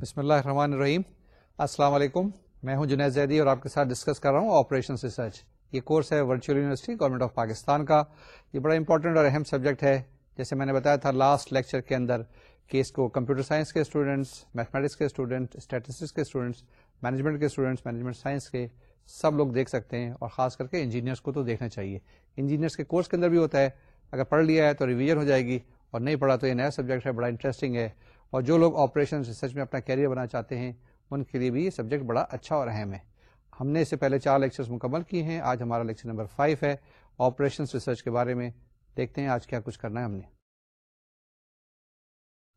بسم اللہ الرحمن الرحیم۔ السلام علیکم۔ میں ہوں جنید زیدی اور آپ کے ساتھ ڈسکس کر رہا ہوں آپریشن ریسرچ یہ کورس ہے virtual university government of Pakistan کا۔ یہ بڑا امپورٹنٹ اور اہم سبجیکٹ ہے۔ جیسے میں نے بتایا تھا لاسٹ لیکچر کے اندر کہ اس کو کمپیوٹر سائنس کے اسٹوڈنٹس میتھمیٹکس کے اسٹوڈنٹ اسٹیٹسٹکس کے اسٹوڈنٹس مینجمنٹ کے اسٹوڈنٹس مینجمنٹ سائنس کے سب لوگ دیکھ سکتے ہیں۔ اور خاص کر کے انجینئرس کو تو دیکھنا چاہیے۔ انجینئرس کے کورس کے اندر بھی ہوتا ہے۔ اگر پڑھ لیا ہے تو ریویژن ہو جائے گی۔ اور نہیں پڑھا تو یہ نیا سبجیکٹ ہے، بڑا انٹرسٹنگ ہے۔ اور جو لوگ آپریشن ریسرچ میں اپنا کیریئر بنانا چاہتے ہیں، ان کے لیے بھی یہ سبجیکٹ بڑا اچھا اور اہم ہے۔ ہم نے اس سے پہلے چار لیکچرز مکمل کیے ہیں، آج ہمارا لیکچر نمبر فائیو ہے۔ آپریشن ریسرچ کے بارے میں دیکھتے ہیں آج کیا کچھ کرنا ہے ہم نے۔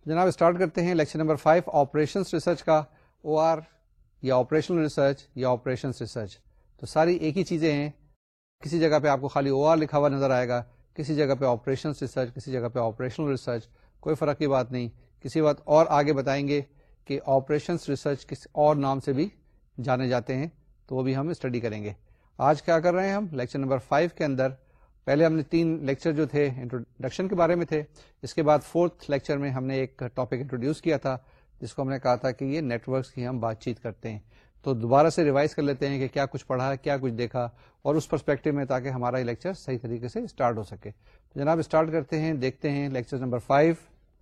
جناب اسٹارٹ کرتے ہیں lecture number five operation research کا۔ او آر یا آپریشنل ریسرچ یا آپریشن ریسرچ تو ساری ایک ہی چیزیں ہیں۔ کسی جگہ پہ آپ کو خالی او آر لکھا ہوا نظر آئے گا، کسی جگہ پہ آپریشن ریسرچ کسی جگہ پہ آپریشنل ریسرچ کوئی فرق کی بات نہیں۔ کسی بات اور آگے بتائیں گے کہ آپریشن ریسرچ کس اور نام سے بھی جانے جاتے ہیں، تو وہ بھی ہم اسٹڈی کریں گے۔ آج کیا کر رہے ہیں ہم؟ لیکچر نمبر فائیو کے اندر پہلے ہم نے تین لیکچر جو تھے انٹروڈکشن کے بارے میں تھے، اس کے بعد فورتھ لیکچر میں ہم نے ایک ٹاپک انٹروڈیوس کیا تھا، جس کو ہم نے کہا تھا کہ یہ نیٹورکس کی ہم بات چیت کرتے ہیں۔ تو دوبارہ سے ریوائز کر لیتے ہیں کہ کیا کچھ پڑھا، کیا کچھ دیکھا، اور اس پرسپیکٹو میں تاکہ ہمارا یہ لیکچر صحیح طریقے سے اسٹارٹ ہو سکے۔ تو جناب اسٹارٹ کرتے ہیں، دیکھتے ہیں لیکچر نمبر فائیو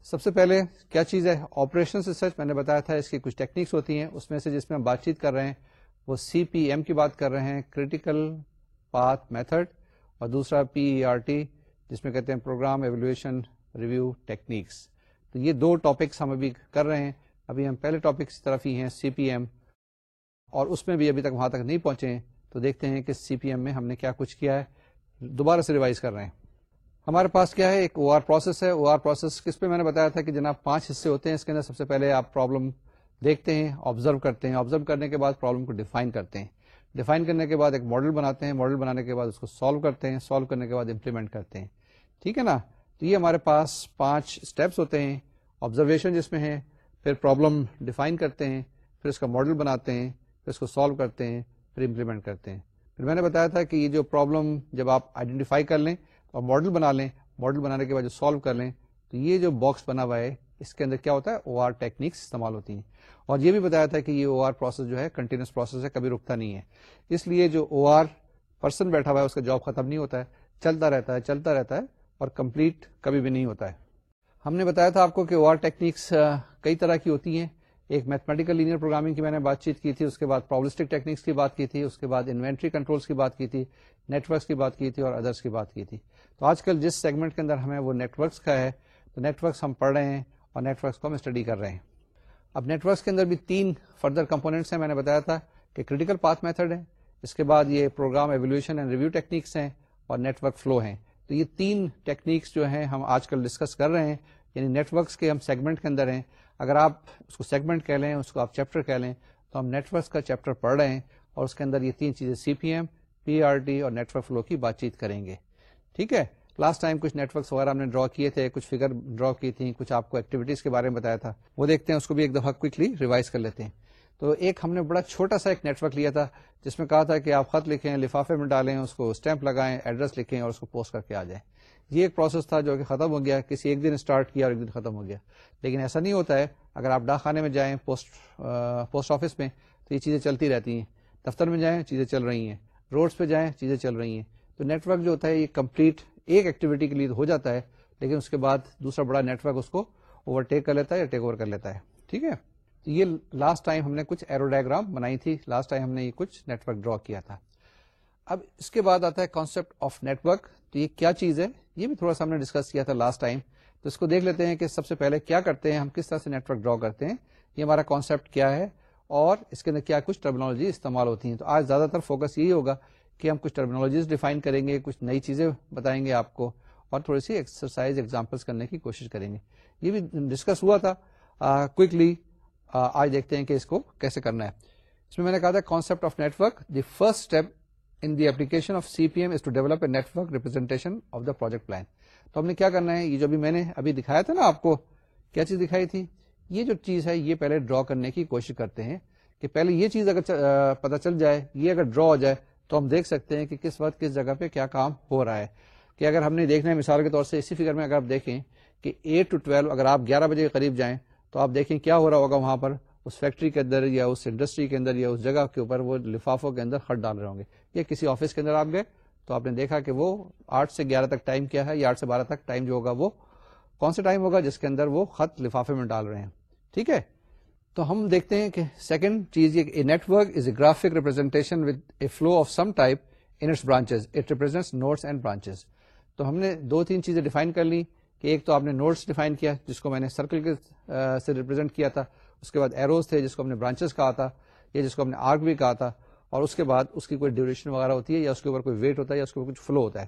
سب سے پہلے کیا چیز ہے؟ آپریشن ریسرچ میں نے بتایا تھا، اس کی کچھ ٹیکنیکس ہوتی ہیں۔ اس میں سے جس میں ہم بات چیت کر رہے ہیں، وہ سی پی ایم کی بات کر رہے ہیں کریٹیکل پاتھ میتھڈ اور دوسرا پی ای آر ٹی جس میں کہتے ہیں پروگرام ایویلویشن ریویو ٹیکنیکس تو یہ دو ٹاپکس ہم ابھی کر رہے ہیں۔ ابھی ہم پہلے ٹاپک کی طرف ہی ہیں سی پی ایم اور اس میں بھی ابھی تک وہاں تک نہیں پہنچے ہیں۔ تو دیکھتے ہیں کہ سی پی ایم میں ہم نے کیا کچھ کیا ہے۔ دوبارہ سے ریوائز کر رہے ہیں۔ ہمارے پاس کیا ہے؟ ایک او آر پروسیس ہے. او آر پروسیس کس پہ میں نے بتایا تھا کہ جناب پانچ حصے ہوتے ہیں اس کے اندر سب سے پہلے آپ پرابلم دیکھتے ہیں آبزرو کرتے ہیں. آبزرو کرنے کے بعد پرابلم کو ڈیفائن کرتے ہیں. ڈیفائن کرنے کے بعد ایک ماڈل بناتے ہیں. ماڈل بنانے کے بعد اس کو سالو کرتے ہیں. سالو کرنے کے بعد امپلیمنٹ کرتے ہیں. ٹھیک ہے نا؟ تو یہ ہمارے پاس پانچ اسٹیپس ہوتے ہیں. آبزرویشن جس میں ہے پھر پرابلم ڈیفائن کرتے ہیں، پھر اس کا ماڈل بناتے ہیں، پھر اس کو سالو کرتے ہیں، پھر امپلیمنٹ کرتے ہیں. پھر میں نے بتایا تھا کہ یہ جو پرابلم جب آپ آئیڈینٹیفائی کر لیں اور ماڈل بنا لیں ماڈل بنانے کے بعد جو سالو کر لیں، تو یہ جو باکس بنا ہوا ہے، اس کے اندر کیا ہوتا ہے؟ او آر ٹیکنیکس استعمال ہوتی ہیں۔ اور یہ بھی بتایا تھا کہ یہ او آر پروسیس جو ہے کنٹینیوس پروسیس ہے، کبھی رکتا نہیں ہے۔ اس لیے جو او آر پرسن بیٹھا ہوا ہے، اس کا جاب ختم نہیں ہوتا ہے۔ چلتا رہتا ہے، چلتا رہتا ہے اور کمپلیٹ کبھی بھی نہیں ہوتا ہے۔ ہم نے بتایا تھا آپ کو کہ او آر ٹیکنیکس کئی طرح کی ہوتی ہیں۔ ایک میتھمیٹیکل لینئر پروگرامنگ کی میں نے بات چیت کی تھی، اس کے بعد پرابلسٹک ٹیکنیکس کی بات کی تھی، اس کے بعد انوینٹری کنٹرولس کی بات کی تھی نیٹورکس کی بات کی تھی اور ادرس کی بات کی تھی۔ تو آج کل جس سیگمنٹ کے اندر ہمیں وہ نیٹورکس کا ہے، تو نیٹورکس ہم پڑھ رہے ہیں اور نیٹورکس کو ہم اسٹڈی کر رہے ہیں۔ اب نیٹورکس کے اندر بھی تین فردر کمپونیٹس ہیں، میں نے بتایا تھا کہ کریٹیکل پاتھ میتھڈ ہے اس کے بعد یہ programme evaluation and review techniques ہیں اور نیٹورک فلو ہیں۔ تو یہ تین ٹیکنیکس جو ہیں، ہم آج کل ڈسکس کر رہے ہیں۔ یعنی نیٹورکس کے ہم سیگمنٹ کے اندر ہیں، اگر آپ اس کو سیگمنٹ کہہ لیں، اس کو آپ چیپٹر کہہ لیں، تو ہم نیٹورکس کا چیپٹر پڑھ رہے ہیں اور اس کے اندر یہ تین چیزیں C P M, P R T اور نیٹورک فلو کی بات چیت کریں گے۔ ٹھیک ہے؟ لاسٹ ٹائم کچھ نیٹورکس وغیرہ ہم نے ڈرا کیے تھے، کچھ فگر ڈرا کی تھی کچھ آپ کو ایکٹیویٹیز کے بارے میں بتایا تھا، وہ دیکھتے ہیں، اس کو بھی ایک دفعہ کوکلی ریوائز کر لیتے ہیں۔ تو ایک ہم نے بڑا چھوٹا سا ایک نیٹورک لیا تھا، جس میں کہا تھا کہ آپ خط لکھیں، لفافے میں ڈالیں، اس کو اسٹیمپ لگائیں ایڈریس لکھیں اور اس کو پوسٹ کر کے آ جائیں۔ یہ ایک پروسیس تھا جو کہ ختم ہو گیا، کسی ایک دن اسٹارٹ کیا اور ایک دن ختم ہو گیا۔ لیکن ایسا نہیں ہوتا ہے، اگر آپ ڈاک خانے میں جائیں پوسٹ پوسٹ آفس میں، تو یہ چیزیں چلتی رہتی ہیں۔ دفتر میں جائیں، چیزیں چل رہی ہیں۔ روڈس پہ جائیں، چیزیں چل رہی ہیں۔ تو نیٹورک جو ہوتا ہے، یہ کمپلیٹ ایک ایکٹیویٹی کے لیے ہو جاتا ہے، لیکن اس کے بعد دوسرا بڑا نیٹورک اس کو اوور ٹیک کر لیتا ہے یا ٹیک اوور کر لیتا ہے۔ ٹھیک ہے؟ تو یہ لاسٹ ٹائم ہم نے کچھ ایرو ڈائگرام بنائی تھی۔ لاسٹ ٹائم ہم نے یہ کچھ نیٹورک ڈرا کیا تھا۔ اب اس کے بعد آتا ہے کانسپٹ آف نیٹورک تو یہ کیا چیز ہے؟ یہ بھی تھوڑا سا ہم نے ڈسکس کیا تھا لاسٹ ٹائم تو اس کو دیکھ لیتے ہیں کہ سب سے پہلے کیا کرتے ہیں، ہم کس طرح سے نیٹورک ڈرا کرتے ہیں، یہ ہمارا کانسیپٹ کیا ہے، اور اس کے اندر کیا کچھ ٹرمنالوجی استعمال ہوتی ہیں۔ تو آج زیادہ تر فوکس یہی ہوگا کہ ہم کچھ ٹرمنالوجیز ڈیفائن کریں گے، کچھ نئی چیزیں بتائیں گے آپ کو، اور تھوڑی سی ایکسرسائز ایگزامپلس کرنے کی کوشش کریں گے۔ یہ بھی ڈسکس ہوا تھا۔ کوکلی آج دیکھتے ہیں کہ اس کو کیسے کرنا ہے۔ اس میں میں نے کہا تھا concept of network the first step in the application of C P M is to develop a network representation of the project plan تو ہم نے کیا کرنا ہے؟ یہ جو بھی میں نے ابھی دکھایا تھا نا آپ کو، کیا چیز دکھائی تھی؟ یہ جو چیز ہے، یہ پہلے ڈرا کرنے کی کوشش کرتے ہیں کہ پہلے یہ چیز اگر پتا چل جائے، یہ اگر ڈرا ہو جائے تو ہم دیکھ سکتے ہیں کہ کس وقت کس جگہ پہ کیا کام ہو رہا ہے۔ کہ اگر ہم نے دیکھنا ہے، مثال کے طور سے اسی فگر میں اگر آپ دیکھیں کہ ایٹ ٹو ٹویلو اگر آپ گیارہ بجے کے قریب جائیں تو آپ دیکھیں کیا ہو رہا ہوگا وہاں پر۔ اس فیکٹری کے اندر یا اس انڈسٹری کے اندر یا اس جگہ کے اوپر وہ لفافوں کے اندر خط ڈال رہے ہوں گے۔ یا کسی آفس کے اندر آپ گئے تو آپ نے دیکھا کہ وہ آٹھ سے گیارہ تک ٹائم کیا ہے یا آٹھ سے بارہ تک ٹائم جو ہوگا وہ کون سا ٹائم ہوگا جس کے اندر وہ خط لفافے میں ڈال رہے ہیں؟ ٹھیک ہے؟ تو ہم دیکھتے ہیں کہ سیکنڈ چیز یہ network is a graphic representation with a flow of some type in its branches it represents nodes and branches تو ہم نے دو تین چیزیں ڈیفائن کر لی کہ ایک تو آپ نے نوٹس ڈیفائن کیا جس کو میں نے سرکل کے سے ریپرزینٹ کیا تھا، اس کے بعد ایروز تھے جس کو ہم نے برانچز کہا تھا یا جس کو ہم نے آرک بھی کہا تھا۔ اور اس کے بعد اس کی کوئی ڈیوریشن وغیرہ ہوتی ہے یا اس کے اوپر کوئی ویٹ ہوتا ہے یا اس کے اوپر کچھ فلو ہوتا ہے۔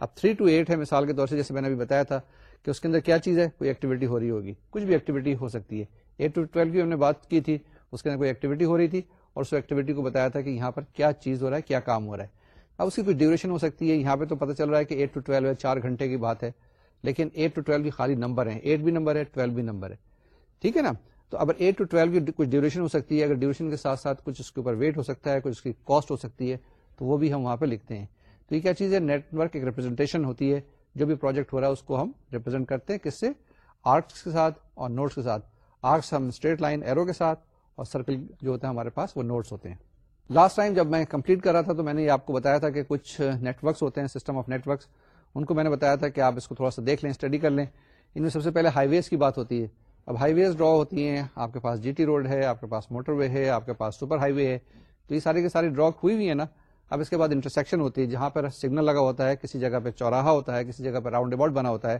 اب تھری ٹو ایٹ ہے مثال کے طور سے جیسے میں نے ابھی بتایا تھا کہ اس کے اندر کیا چیز ہے؟ کوئی ایکٹیویٹی ہو رہی ہوگی۔ کچھ بھی ایکٹیویٹی ہو سکتی ہے۔ ایٹ ٹو ٹویلو کی ہم نے بات کی تھی، اس کے اندر کوئی ایکٹیویٹی ہو رہی تھی اور اس ایکٹیویٹی کو بتایا تھا کہ یہاں پر کیا چیز ہو رہا ہے، کیا کام ہو رہا ہے۔ اب اس کی کوئی ڈیوریشن ہو سکتی ہے، یہاں پہ تو پتا چل رہا ہے کہ ایٹ ٹو ٹویلو ہے، چار گھنٹے کی بات ہے، لیکن ایٹ ٹو ٹویلو بھی خالی نمبر ہے۔ ایٹ بھی نمبر ہے ٹویلو بھی نمبر ہے۔ ٹھیک ہے نا؟ تو اگر ایٹ ٹو ٹویلو کی کچھ ڈیوریشن ہو سکتی ہے، اگر ڈیوریشن کے ساتھ ساتھ کچھ اس کے اوپر ویٹ ہو سکتا ہے، کچھ اس کی کاسٹ ہو سکتی ہے، تو وہ بھی ہم وہاں پہ لکھتے ہیں۔ تو یہ کیا چیز ہے؟ نیٹ ورک ایک ریپرزینٹیشن ہوتی ہے۔ جو بھی پروجیکٹ ہو رہا ہے، اس کو ہم ریپرزینٹ کرتے ہیں کس سے؟ آرٹس کے ساتھ اور نوٹس کے ساتھ۔ آرٹس ہم اسٹریٹ لائن ایرو کے ساتھ اور سرکل جو ہوتا ہے ہمارے پاس، وہ نوٹس ہوتے ہیں۔ لاسٹ ٹائم جب میں کمپلیٹ کر رہا تھا، تو میں نے آپ کو بتایا تھا کہ کچھ نیٹ ورکس ہوتے ہیں سسٹم آف نیٹ ورکس ان کو میں نے بتایا تھا کہ آپ اس کو تھوڑا سا دیکھ لیں اسٹڈی کر لیں۔ ان میں سب سے پہلے ہائی ویز کی بات ہوتی ہے۔ اب ہائی ویز ڈرا ہوتی ہیں، آپ کے پاس جی ٹی روڈ ہے، آپ کے پاس موٹر وے ہے، آپ کے پاس سپر ہائی وے ہے، تو یہ ساری کی ساری ڈرا ہوئی ہوئی ہے نا، اب اس کے بعد انٹرسیکشن ہوتی ہے، جہاں پر سگنل لگا ہوتا ہے، کسی جگہ پہ چوراہا ہوتا ہے، کسی جگہ پہ راؤنڈ اباؤٹ بنا ہوتا ہے،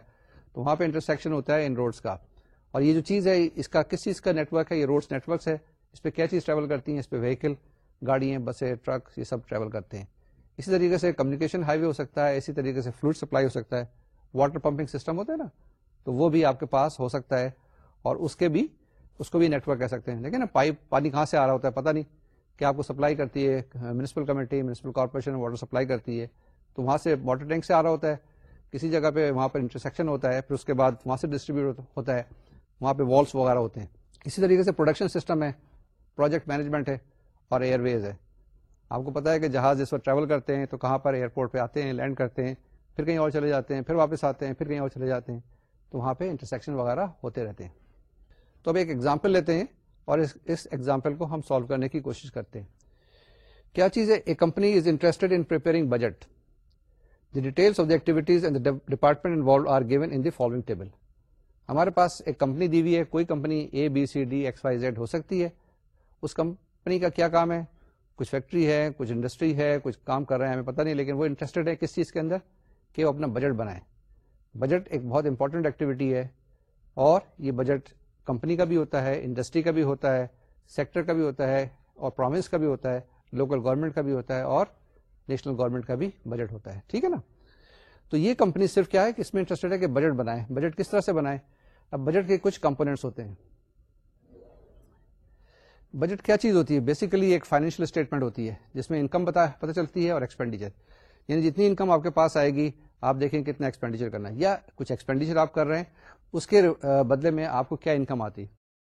تو وہاں پہ انٹرسیکشن ہوتا ہے ان روڈس کا۔ اور یہ جو چیز ہے، اس کا کس چیز کا نیٹ ورک ہے؟ یہ روڈس نیٹ ورکس ہے۔ اس پہ کیا چیز ٹریول کرتی ہیں؟ اس پہ وہیکل گاڑیاں بسیں ٹرک یہ سب ٹریول کرتے ہیں۔ اسی طریقے سے کمیونیکیشن ہائی وے ہو سکتا ہے، اسی طریقے سے فلوڈ سپلائی ہو سکتا ہے۔ واٹر پمپنگ سسٹم ہوتا ہے نا، تو وہ بھی آپ کے پاس ہو سکتا ہے۔ اور اس کے بھی، اس کو بھی نیٹ ورک کہہ سکتے ہیں۔ لیکن نا پائپ پانی کہاں سے آ رہا ہوتا ہے پتہ نہیں۔ کہ آپ کو سپلائی کرتی ہے municipal committee municipal corporation water supply کرتی ہے۔ تو وہاں سے واٹر ٹینک سے آ رہا ہوتا ہے۔ کسی جگہ پہ وہاں پر انٹرسیکشن ہوتا ہے، پھر اس کے بعد وہاں سے ڈسٹریبیوٹ ہوتا ہے۔ وہاں پہ والس وغیرہ ہوتے ہیں۔ اسی طریقے سے پروڈکشن سسٹم ہے پروجیکٹ مینجمنٹ ہے اور ایئر ویز ہے۔ آپ کو پتا ہے کہ جہاز اس وقت ٹریول کرتے ہیں تو کہاں پر ایئرپورٹ پہ آتے ہیں لینڈ کرتے ہیں، پھر کہیں اور چلے جاتے ہیں، پھر واپس آتے ہیں، پھر کہیں اور چلے جاتے ہیں۔ تو وہاں پہ انٹرسیکشن وغیرہ ہوتے رہتے ہیں۔ تو اب ایک ایگزامپل لیتے ہیں اور اس ایگزامپل کو ہم سالو کرنے کی کوشش کرتے ہیں۔ کیا چیز ہے؟ A company is interested in preparing budget the details of the activities and department involve are given in the following table ہمارے پاس ایک کمپنی دی ہوئی ہے، کوئی company A B C D X Y Z ہو سکتی ہے۔ اس کمپنی کا کیا کام ہے؟ کچھ فیکٹری ہے، کچھ انڈسٹری ہے، کچھ کام کر رہے ہیں، ہمیں پتہ نہیں، لیکن وہ انٹرسٹڈ ہے کس چیز کے اندر؟ کہ وہ اپنا بجٹ بنائے۔ بجٹ ایک بہت امپورٹنٹ ایکٹیویٹی ہے اور یہ بجٹ کمپنی کا بھی ہوتا ہے، انڈسٹری کا بھی ہوتا ہے، سیکٹر کا بھی ہوتا ہے اور پروونس کا بھی ہوتا ہے، لوکل گورنمنٹ کا بھی ہوتا ہے اور نیشنل گورنمنٹ کا بھی بجٹ ہوتا ہے۔ ٹھیک ہے نا؟ تو یہ کمپنی صرف کیا ہے کہ اس میں انٹرسٹڈ ہے کہ بجٹ بنائے۔ بجٹ کس طرح سے بنائے؟ اب بجٹ کے کچھ کمپونیٹس ہوتے ہیں۔ بجٹ کیا چیز ہوتی ہے؟ بیسیکلی ایک فائنینشیل اسٹیٹمنٹ ہوتی ہے، جس میں انکم پتہ چلتی ہے اور ایکسپینڈیچر یعنی جتنی انکم آپ کے پاس آئے گی، آپ دیکھیں کتنا ایکسپینڈیچر کرنا ہے۔ یا کچھ ایکسپینڈیچر آپ کر رہے ہیں اس کے بدلے میں آپ کو کیا انکم آتی؟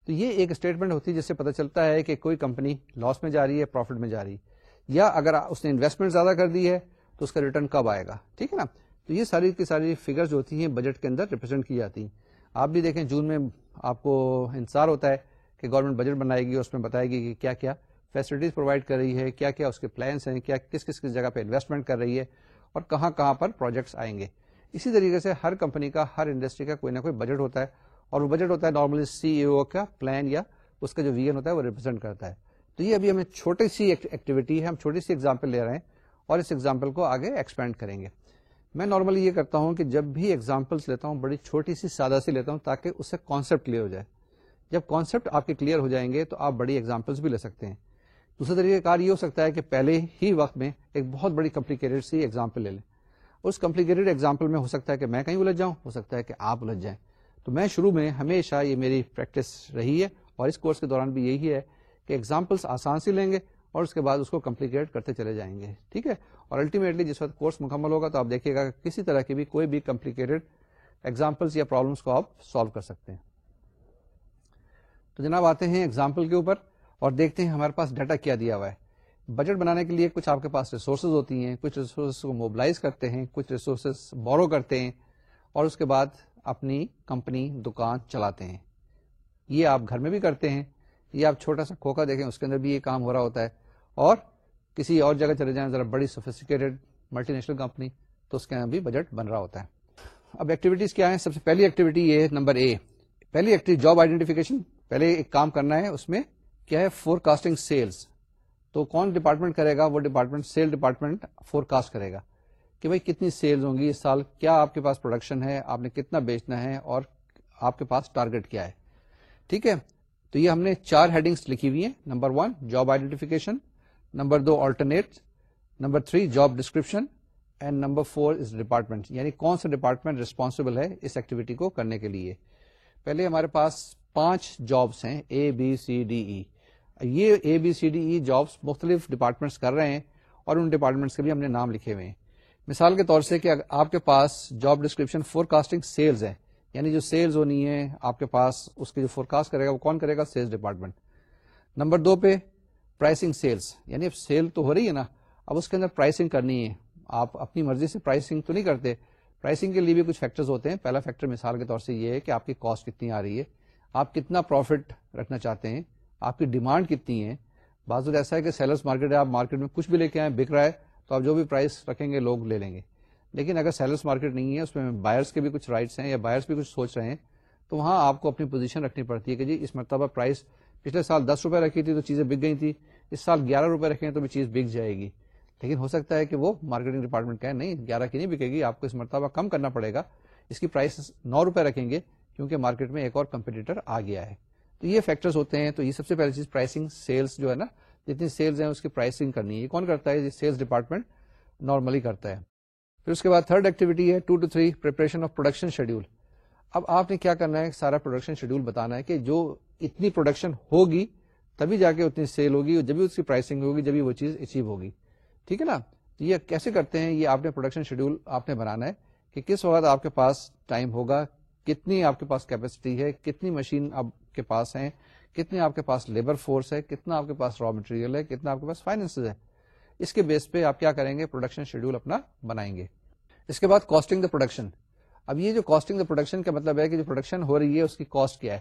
تو یہ ایک اسٹیٹمنٹ ہوتی ہے جس سے پتا چلتا ہے کہ کوئی کمپنی لاس میں جا رہی ہے پروفٹ میں جا رہی ہے، یا اگر اس نے انویسٹمنٹ زیادہ کر دی ہے تو اس کا ریٹرن کب آئے گا؟ ٹھیک ہے نا؟ تو یہ ساری کی ساری فگر جو ہوتی ہیں بجٹ کے اندر ریپرزینٹ کی جاتی ہیں۔ آپ بھی دیکھیں جون میں آپ کو انتظار ہوتا ہے کہ گورنمنٹ بجٹ بنائے گی، اس میں بتائے گی کہ کیا کیا فیسلٹیز پرووائڈ کر رہی ہے، کیا کیا اس کے پلانس ہیں، کیا کس کس کس جگہ پہ انویسٹمنٹ کر رہی ہے اور کہاں کہاں پر پروجیکٹس آئیں گے۔ اسی طریقے سے ہر کمپنی کا، ہر انڈسٹری کا کوئی نہ کوئی بجٹ ہوتا ہے اور وہ بجٹ ہوتا ہے نارملی سی ای او کا پلان یا اس کا جو ویژن ہوتا ہے وہ ریپرزینٹ کرتا ہے۔ تو یہ ابھی ہمیں چھوٹی سی ایکٹیویٹی ہے، ہم چھوٹی سی ایگزامپل لے رہے ہیں اور اس ایگزامپل کو آگے ایکسپینڈ کریں گے۔ میں نارملی یہ کرتا ہوں کہ جب بھی ایگزامپلس لیتا ہوں، بڑی چھوٹی سی سادہ سی لیتا ہوں تاکہ اس سے کانسیپٹ کلیئر ہو جائے۔ جب کانسیپٹ آپ کے کلیئر ہو جائیں گے تو آپ بڑی ایگزامپلس بھی لے سکتے ہیں۔ دوسرا طریقہ کار یہ ہو سکتا ہے کہ پہلے ہی وقت میں ایک بہت بڑی کمپلیکیٹڈ سی ایگزامپل لے لیں۔ اس کمپلیکیٹڈ ایگزامپل میں ہو سکتا ہے کہ میں کہیں الجھ جاؤں، ہو سکتا ہے کہ آپ الجھ جائیں۔ تو میں شروع میں ہمیشہ یہ میری پریکٹس رہی ہے اور اس کورس کے دوران بھی یہی ہے کہ ایگزامپلس آسان سی لیں گے اور اس کے بعد اس کو کمپلیکیٹ کرتے چلے جائیں گے، ٹھیک ہے؟ اور الٹیمیٹلی جس وقت کورس مکمل ہوگا تو آپ دیکھیے گا کہ کسی طرح کی بھی کوئی بھی کمپلیکیٹڈ ایگزامپلس یا پرابلمس کو آپ سالو کر سکتے ہیں۔ تو جناب آتے ہیں ایگزامپل کے اوپر اور دیکھتے ہیں ہمارے پاس ڈیٹا کیا دیا ہوا ہے۔ بجٹ بنانے کے لیے کچھ آپ کے پاس ریسورسز ہوتی ہیں، کچھ ریسورسز کو موبلائز کرتے ہیں، کچھ ریسورسز بورو کرتے ہیں اور اس کے بعد اپنی کمپنی دکان چلاتے ہیں۔ یہ آپ گھر میں بھی کرتے ہیں، یہ آپ چھوٹا سا کھوکا دیکھیں، اس کے اندر بھی یہ کام ہو رہا ہوتا ہے۔ اور کسی اور جگہ چلے جائیں، ذرا بڑی سوفسٹیکیٹڈ ملٹی نیشنل کمپنی تو اس کے اندر بھی بجٹ بن رہا ہوتا ہے۔ اب ایکٹیویٹیز کیا ہے سب سے پہلی ایکٹیویٹی یہ ہے، نمبر اے پہلی ایکٹیویٹی جاب آئیڈینٹیفکیشن پہلے ایک کام کرنا ہے، اس میں کیا ہے؟ فور کاسٹنگ سیلس تو کون ڈپارٹمنٹ کرے گا؟ وہ department sale department forecast کرے گا کہ بھائی کتنی سیلز ہوں گی اس سال، کیا آپ کے پاس پروڈکشن ہے، آپ نے کتنا بیچنا ہے اور آپ کے پاس ٹارگیٹ کیا ہے۔ ٹھیک ہے؟ تو یہ ہم نے چار ہیڈنگس لکھی ہوئی ہیں۔ Number one job identification number do alternate number three job description and number four is department یعنی کون سا ڈپارٹمنٹ ریسپانسبل ہے اس ایکٹیویٹی کو کرنے کے لیے؟ پہلے ہمارے پاس پانچ جابس ہیں اے بی سی ڈی ای یہ A B C D E jobs مختلف ڈپارٹمنٹس کر رہے ہیں اور ان ڈپارٹمنٹس کے بھی ہم نے نام لکھے ہوئے ہیں۔ مثال کے طور سے کہ آپ کے پاس job description forecasting sales ہے یعنی جو سیلز ہونی ہے، آپ کے پاس اس کی جو فور کاسٹ کرے گا، وہ کون کرے گا؟ سیلز ڈپارٹمنٹ نمبر دو پہ پرائسنگ سیلس یعنی اب سیل تو ہو رہی ہے نا، اب اس کے اندر پرائسنگ کرنی ہے۔ آپ اپنی مرضی سے پرائسنگ تو نہیں کرتے۔ پرائسنگ کے لیے بھی کچھ فیکٹرز ہوتے ہیں۔ پہلا فیکٹر مثال کے طور سے یہ ہے کہ آپ کی کاسٹ کتنی آ رہی ہے۔ آپ کتنا پروفٹ رکھنا چاہتے ہیں۔ آپ کی ڈیمانڈ کتنی ہے؟ بعض ایسا ہے کہ سیلرس مارکیٹ ہے، آپ مارکیٹ میں کچھ بھی لے کے آئے بک رہا ہے، تو آپ جو بھی پرائز رکھیں گے لوگ لے لیں گے۔ لیکن اگر سیلرس مارکیٹ نہیں ہے، اس میں بائرس کے بھی کچھ رائٹس ہیں یا بائرس بھی کچھ سوچ رہے ہیں، تو وہاں آپ کو اپنی پوزیشن رکھنی پڑتی ہے کہ جی اس مرتبہ پرائز پچھلے سال دس روپے رکھی تھی تو چیزیں بک گئی تھی، اس سال گیارہ روپے رکھیں تو بھی چیز بک جائے گی۔ لیکن ہو سکتا ہے کہ وہ مارکیٹنگ ڈپارٹمنٹ کہ نہیں، گیارہ کی نہیں بکے گی، آپ کو اس مرتبہ کم کرنا پڑے گا۔ اس کی پرائس نو روپے رکھیں گے، کیونکہ مارکیٹ میں ایک اور کمپیٹیٹر آ گیا ہے۔ تو یہ فیکٹرز ہوتے ہیں، تو یہ سب سے پہلی چیز پرائسنگ سیلس جو ہے نا، جتنی سیلز ہیں اس کی پرائسنگ کرنی ہے۔ یہ کون کرتا ہے؟ سیلس ڈپارٹمنٹ نارملی کرتا ہے۔ پھر اس کے بعد تھرڈ ایکٹیویٹی ہے two two three preparation of production schedule اب آپ نے کیا کرنا ہے؟ سارا پروڈکشن شیڈیول بتانا ہے کہ جو اتنی پروڈکشن ہوگی، تبھی جا کے اتنی سیل ہوگی جبھی اس کی پرائسنگ ہوگی جبھی وہ چیز اچیو ہوگی۔ ٹھیک ہے نا؟ تو یہ کیسے کرتے ہیں؟ یہ آپ نے پروڈکشن شیڈیول آپ نے بنانا ہے کہ کس وقت آپ کے پاس ٹائم ہوگا، کتنی آپ کے پاس کیپیسٹی ہے، کتنی مشین آپ کے پاس ہیں کتنی آپ کے پاس لیبر فورس ہے، کتنا آپ کے پاس را مٹیریل ہے، کتنا آپ کے پاس فائنینس ہے۔ اس کے بیس پہ آپ کیا کریں گے؟ پروڈکشن شیڈیول اپنا بنائیں گے۔ اس کے بعد کاسٹنگ دا پروڈکشن اب یہ جو کاسٹنگ دا پروڈکشن کا مطلب ہے کہ جو پروڈکشن ہو رہی ہے، اس کی کاسٹ کیا ہے۔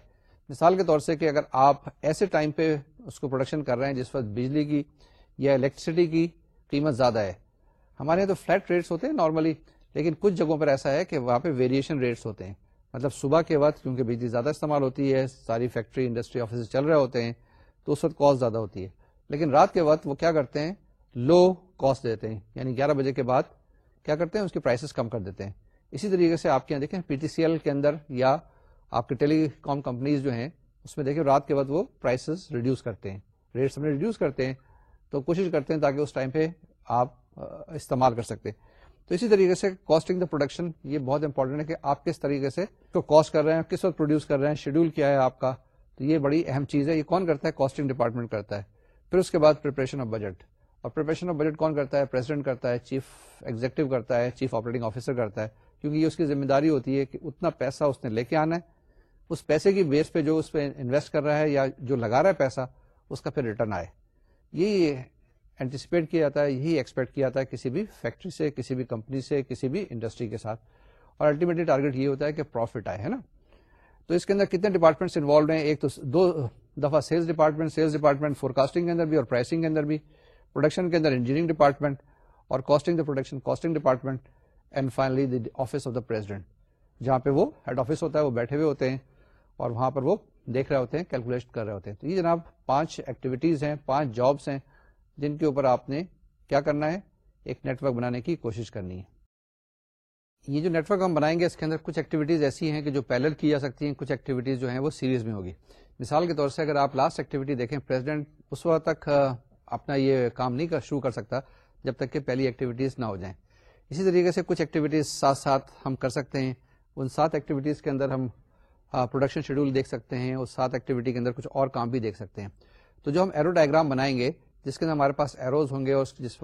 مثال کے طور سے کہ اگر آپ ایسے ٹائم پہ اس کو پروڈکشن کر رہے ہیں جس وقت بجلی کی یا الیکٹریسٹی کی قیمت زیادہ ہے۔ ہمارے یہاں تو فلیٹ ریٹس ہوتے ہیں نارملی لیکن کچھ جگہوں پر ایسا ہے کہ وہاں پہ ویریشن ریٹس ہوتے ہیں۔ مطلب صبح کے وقت کیونکہ بجلی زیادہ استعمال ہوتی ہے، ساری فیکٹری، انڈسٹری آفس چل رہے ہوتے ہیں، تو اس وقت کاسٹ زیادہ ہوتی ہے۔ لیکن رات کے وقت وہ کیا کرتے ہیں؟ لو کاسٹ دیتے ہیں۔ یعنی گیارہ بجے کے بعد کیا کرتے ہیں؟ اس کی پرائسز کم کر دیتے ہیں۔ اسی طریقے سے آپ کے یہاں دیکھیں پی ٹی سی ایل کے اندر یا آپ کے ٹیلی کام کمپنیز جو ہیں، اس میں دیکھیں رات کے وقت وہ پرائسز ریڈیوس کرتے ہیں۔ ریٹس میں ریڈیوس کرتے ہیں۔ تو کوشش کرتے ہیں تاکہ اس ٹائم پہ آپ استعمال کر سکتے تو اسی طریقے سے کاسٹنگ دا پروڈکشن یہ بہت امپورٹنٹ ہے کہ آپ کس طریقے سے کو کاسٹ کر رہے ہیں، کس وقت پروڈیوس کر رہے ہیں شیڈیول کیا ہے آپ کا، تو یہ بڑی اہم چیز ہے۔ یہ کون کرتا ہے؟ کاسٹنگ ڈپارٹمنٹ کرتا ہے۔ پھر اس کے بعد پریپریشن آف بجٹ اور پریپریشن آف بجٹ کون کرتا ہے؟ پریزیڈنٹ کرتا ہے چیف ایگزیکٹو کرتا ہے چیف آپریٹنگ آفیسر کرتا ہے۔ کیونکہ یہ اس کی ذمہ داری ہوتی ہے کہ اتنا پیسہ اس نے لے کے آنا ہے۔ اس پیسے کی بیس پہ جو اس پہ انویسٹ کر رہا ہے یا جو لگا رہا ہے پیسہ، اس کا پھر ریٹرن آئے۔ یہ اینٹیسپیٹ کیا جاتا ہے، یہی ایکسپیکٹ کیا جاتا ہے کسی بھی فیکٹری سے، کسی بھی کمپنی سے، کسی بھی انڈسٹری کے ساتھ۔ اور الٹیمیٹلی ٹارگیٹ یہ ہوتا ہے کہ پروفٹ آئے، ہے نا؟ تو اس کے اندر کتنے ڈپارٹمنٹس انوالوڈ ہیں؟ ایک تو دو دفعہ sales department sales department forecasting کے اندر بھی اور پرائسنگ کے اندر بھی۔ پروڈکشن کے اندر انجینئرنگ ڈپارٹمنٹ اور costing the production costing department and finally the office of the president جہاں پہ وہ ہیڈ آفس ہوتا ہے، وہ بیٹھے ہوئے ہوتے ہیں اور وہاں پر وہ دیکھ رہے ہوتے ہیں کیلکولیٹ کر رہے ہوتے ہیں۔ تو یہ جناب پانچ ایکٹیویٹیز ہیں، پانچ جابس ہیں۔ جن کے اوپر آپ نے کیا کرنا ہے؟ ایک نیٹ ورک بنانے کی کوشش کرنی ہے۔ یہ جو نیٹ ورک ہم بنائیں گے، اس کے اندر کچھ ایکٹیویٹیز ایسی ہیں کہ جو پیلر کی جا سکتی ہیں، کچھ ایکٹیویٹیز جو ہیں وہ سیریز میں ہوگی۔ مثال کے طور سے اگر آپ لاسٹ ایکٹیویٹی دیکھیں پریزیڈنٹ اس وقت تک اپنا یہ کام نہیں شروع کر سکتا جب تک کہ پہلی ایکٹیویٹیز نہ ہو جائیں۔ اسی طریقے سے کچھ ایکٹیویٹیز ساتھ ساتھ ہم کر سکتے ہیں۔ ان سات ایکٹیویٹیز کے اندر ہم پروڈکشن شیڈول دیکھ سکتے ہیں۔ اس سات ایکٹیویٹی کے اندر کچھ اور کام بھی دیکھ سکتے ہیں۔ تو جو ہم ایرو ڈائگرام بنائیں گے جس کے اندر ہمارے پاس ایروز ہوں گے اور جس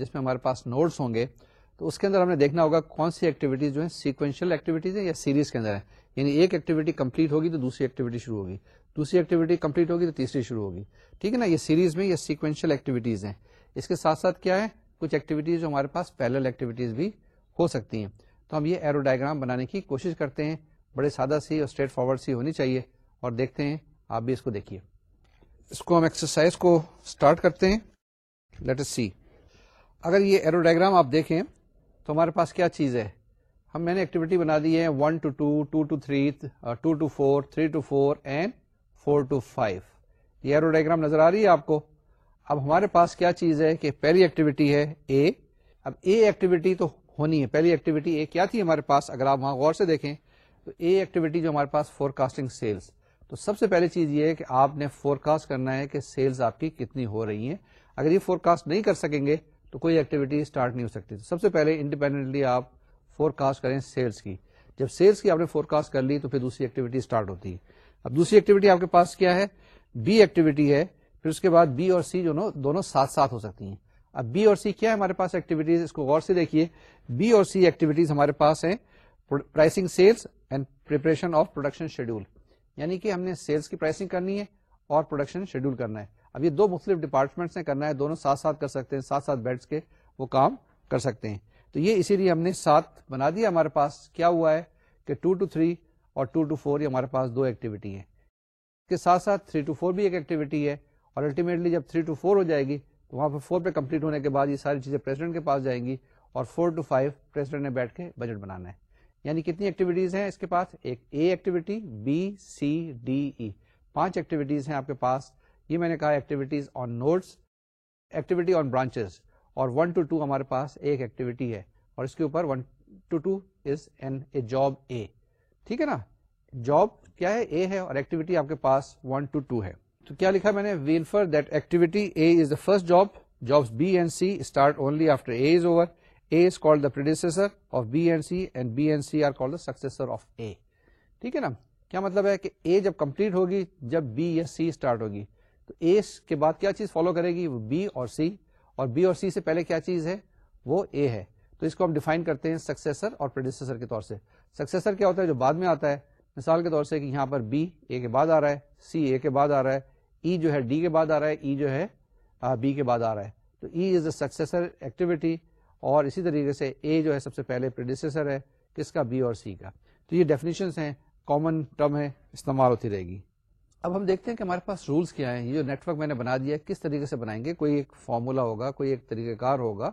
جس میں ہمارے پاس نوٹس ہوں گے، تو اس کے اندر ہم نے دیکھنا ہوگا کون سی ایکٹیویٹیز جو ہے سیکوینشل ایکٹیویٹیز ہیں یا سیریز کے اندر ہے یعنی ایک ایکٹیویٹی کمپلیٹ ہوگی تو دوسری ایکٹیویٹی شروع ہوگی، دوسری ایکٹیویٹی کمپلیٹ ہوگی تو تیسری شروع ہوگی۔ ٹھیک ہے نا؟ یہ سیریز میں یہ سیکوینشل ایکٹیویٹیز ہیں۔ اس کے ساتھ ساتھ کیا ہے؟ کچھ ایکٹیویٹیز جو ہمارے پاس پیرل ایکٹیویٹیز بھی ہو سکتی ہیں۔ تو ہم یہ ایرو ڈائگرام بنانے کی کوشش کرتے ہیں۔ بڑے سادہ سی اور اسٹریٹ فارورڈ سی ہونی چاہیے اور دیکھتے ہیں۔ آپ بھی اس کو دیکھیے۔ اس کو ہم ایکسرسائز کو اسٹارٹ کرتے ہیں. لیٹ سی اگر یہ ایرو ڈائگرام آپ دیکھیں تو ہمارے پاس کیا چیز ہے؟ ہم میں نے ایکٹیویٹی بنا دی ہے one two two two two three two two four three two four and four two five یہ ایرو ڈائگرام نظر آ رہی ہے آپ کو؟ اب ہمارے پاس کیا چیز ہے کہ پہلی ایکٹیویٹی ہے اے اب اے ایکٹیویٹی تو ہونی ہے. پہلی ایکٹیویٹی اے کیا تھی ہمارے پاس؟ اگر آپ وہاں غور سے دیکھیں تو اے ایکٹیویٹی جو ہمارے پاس فور کاسٹنگ سیلس تو سب سے پہلی چیز یہ ہے کہ آپ نے فور کاسٹ کرنا ہے کہ سیلز آپ کی کتنی ہو رہی ہیں۔ اگر یہ فور کاسٹ نہیں کر سکیں گے تو کوئی ایکٹیویٹی اسٹارٹ نہیں ہو سکتی۔ سب سے پہلے انڈیپینڈنٹلی آپ فور کاسٹ کریں سیلس کی۔ جب سیلس کی آپ نے فور کاسٹ کر لی تو پھر دوسری ایکٹیویٹی اسٹارٹ ہوتی ہے۔ اب دوسری ایکٹیویٹی آپ کے پاس کیا ہے؟ بی ایکٹیویٹی ہے۔ پھر اس کے بعد بی اور سی جو دونوں ساتھ ساتھ ہو سکتی ہیں۔ اب بی اور سی کیا ہے ہمارے پاس ایکٹیویٹیز اس کو غور سے دیکھیے۔ بی اور سی ایکٹیویٹیز ہمارے پاس ہیں۔ Pricing sales and preparation of production schedule یعنی کہ ہم نے سیلس کی پرائسنگ کرنی ہے اور پروڈکشن شیڈول کرنا ہے۔ اب یہ دو مختلف ڈپارٹمنٹس نے کرنا ہے، دونوں ساتھ ساتھ کر سکتے ہیں، ساتھ ساتھ بیٹھ کے وہ کام کر سکتے ہیں۔ تو یہ اسی لیے ہم نے ساتھ بنا دیا ہمارے پاس۔ کیا ہوا ہے کہ ٹو ٹو تھری اور ٹو ٹو فور یہ ہمارے پاس دو ایکٹیویٹی ہے اس کے ساتھ ساتھ تھری ٹو فور بھی ایک ایکٹیویٹی ہے اور الٹیمیٹلی جب تھری ٹو فور ہو جائے گی تو وہاں پہ فور پہ کمپلیٹ ہونے کے بعد یہ ساری چیزیں پریزیڈنٹ کے پاس جائیں گی اور فور ٹو فائیو پریزیڈنٹ نے بیٹھ کے بجٹ بنانا ہے۔ یعنی کتنی ایکٹیویٹیز ہیں اس کے پاس؟ ایک A activity B C D E پانچ ایکٹیویٹیز ہیں آپ کے پاس. یہ میں نے کہا activities on notes activity on branches اور ون ٹو ٹو ہمارے پاس ایک ایکٹیویٹی ہے. اور اس کے اوپر one two two is an A job A ٹھیک ہے نا؟ جاب کیا ہے؟ اے ہے اور ایکٹیویٹی آپ کے پاس ون ٹو ٹو ہے. تو کیا لکھا میں نے؟ We infer that activity A is the first job jobs B and C start only after A is over A is call the producer of B and C and B and C are call the successor of A ٹھیک ہے نا؟ کیا مطلب ہے کہ اے جب complete ہوگی، جب بی یا سی اسٹارٹ ہوگی، تو اے کے بعد کیا چیز فالو کرے گی؟ وہ بی اور سی اور بی اور سی سے پہلے کیا چیز ہے؟ وہ اے ہے۔ تو اس کو ہم ڈیفائن کرتے ہیں سکسیسر اور پروڈیوسر کے طور سے۔ سکسیسر کیا ہوتا ہے؟ جو بعد میں آتا ہے۔ مثال کے طور سے کہ یہاں پر بی اے کے بعد آ رہا ہے سی اے کے بعد آ رہا ہے ای e جو ہے ڈی کے بعد آ رہا ہے ای e جو ہے بی کے بعد آ رہا ہے۔ تو ای از اے سکسیسر ایکٹیویٹی اور اسی طریقے سے اے جو ہے سب سے پہلے پروڈیوسر ہے، کس کا؟ بی اور سی کا۔ تو یہ ڈیفینیشن ہیں کامن ٹرم ہے، استعمال ہوتی رہے گی۔ اب ہم دیکھتے ہیں کہ ہمارے پاس رولس کیا ہیں۔ یہ جو نیٹ ورک میں نے بنا دیا ہے، کس طریقے سے بنائیں گے؟ کوئی ایک فارمولا ہوگا، کوئی ایک طریقہ کار ہوگا۔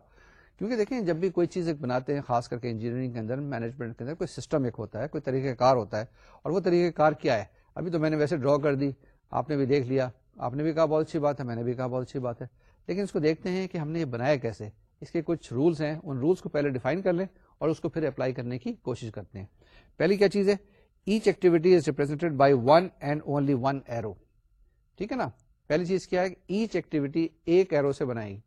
کیونکہ دیکھیں، جب بھی کوئی چیز ایک بناتے ہیں، خاص کر کے انجینئرنگ کے اندر مینجمنٹ کے اندر، کوئی سسٹم ایک ہوتا ہے، کوئی طریقہ کار ہوتا ہے۔ اور وہ طریقہ کار کیا ہے؟ ابھی تو میں نے ویسے ڈرا کر دی، آپ نے بھی دیکھ لیا۔ آپ نے بھی کہا بہت اچھی بات ہے، میں نے بھی کہا بہت اچھی بات ہے۔ لیکن اس کو دیکھتے ہیں کہ ہم نے یہ بنایا کیسے؟ اس کے کچھ رولس ہیں، ان رولس کو پہلے ڈیفائن کر لیں اور اس کو پھر اپلائی کرنے کی کوشش کرتے ہیں۔ پہلی کیا چیز ہے؟ Each activity is represented by one and only one arrow ٹھیک ہے نا؟ پہلی چیز کیا ہے؟ ایچ ایکٹیویٹی ایک ایرو سے بنائے گی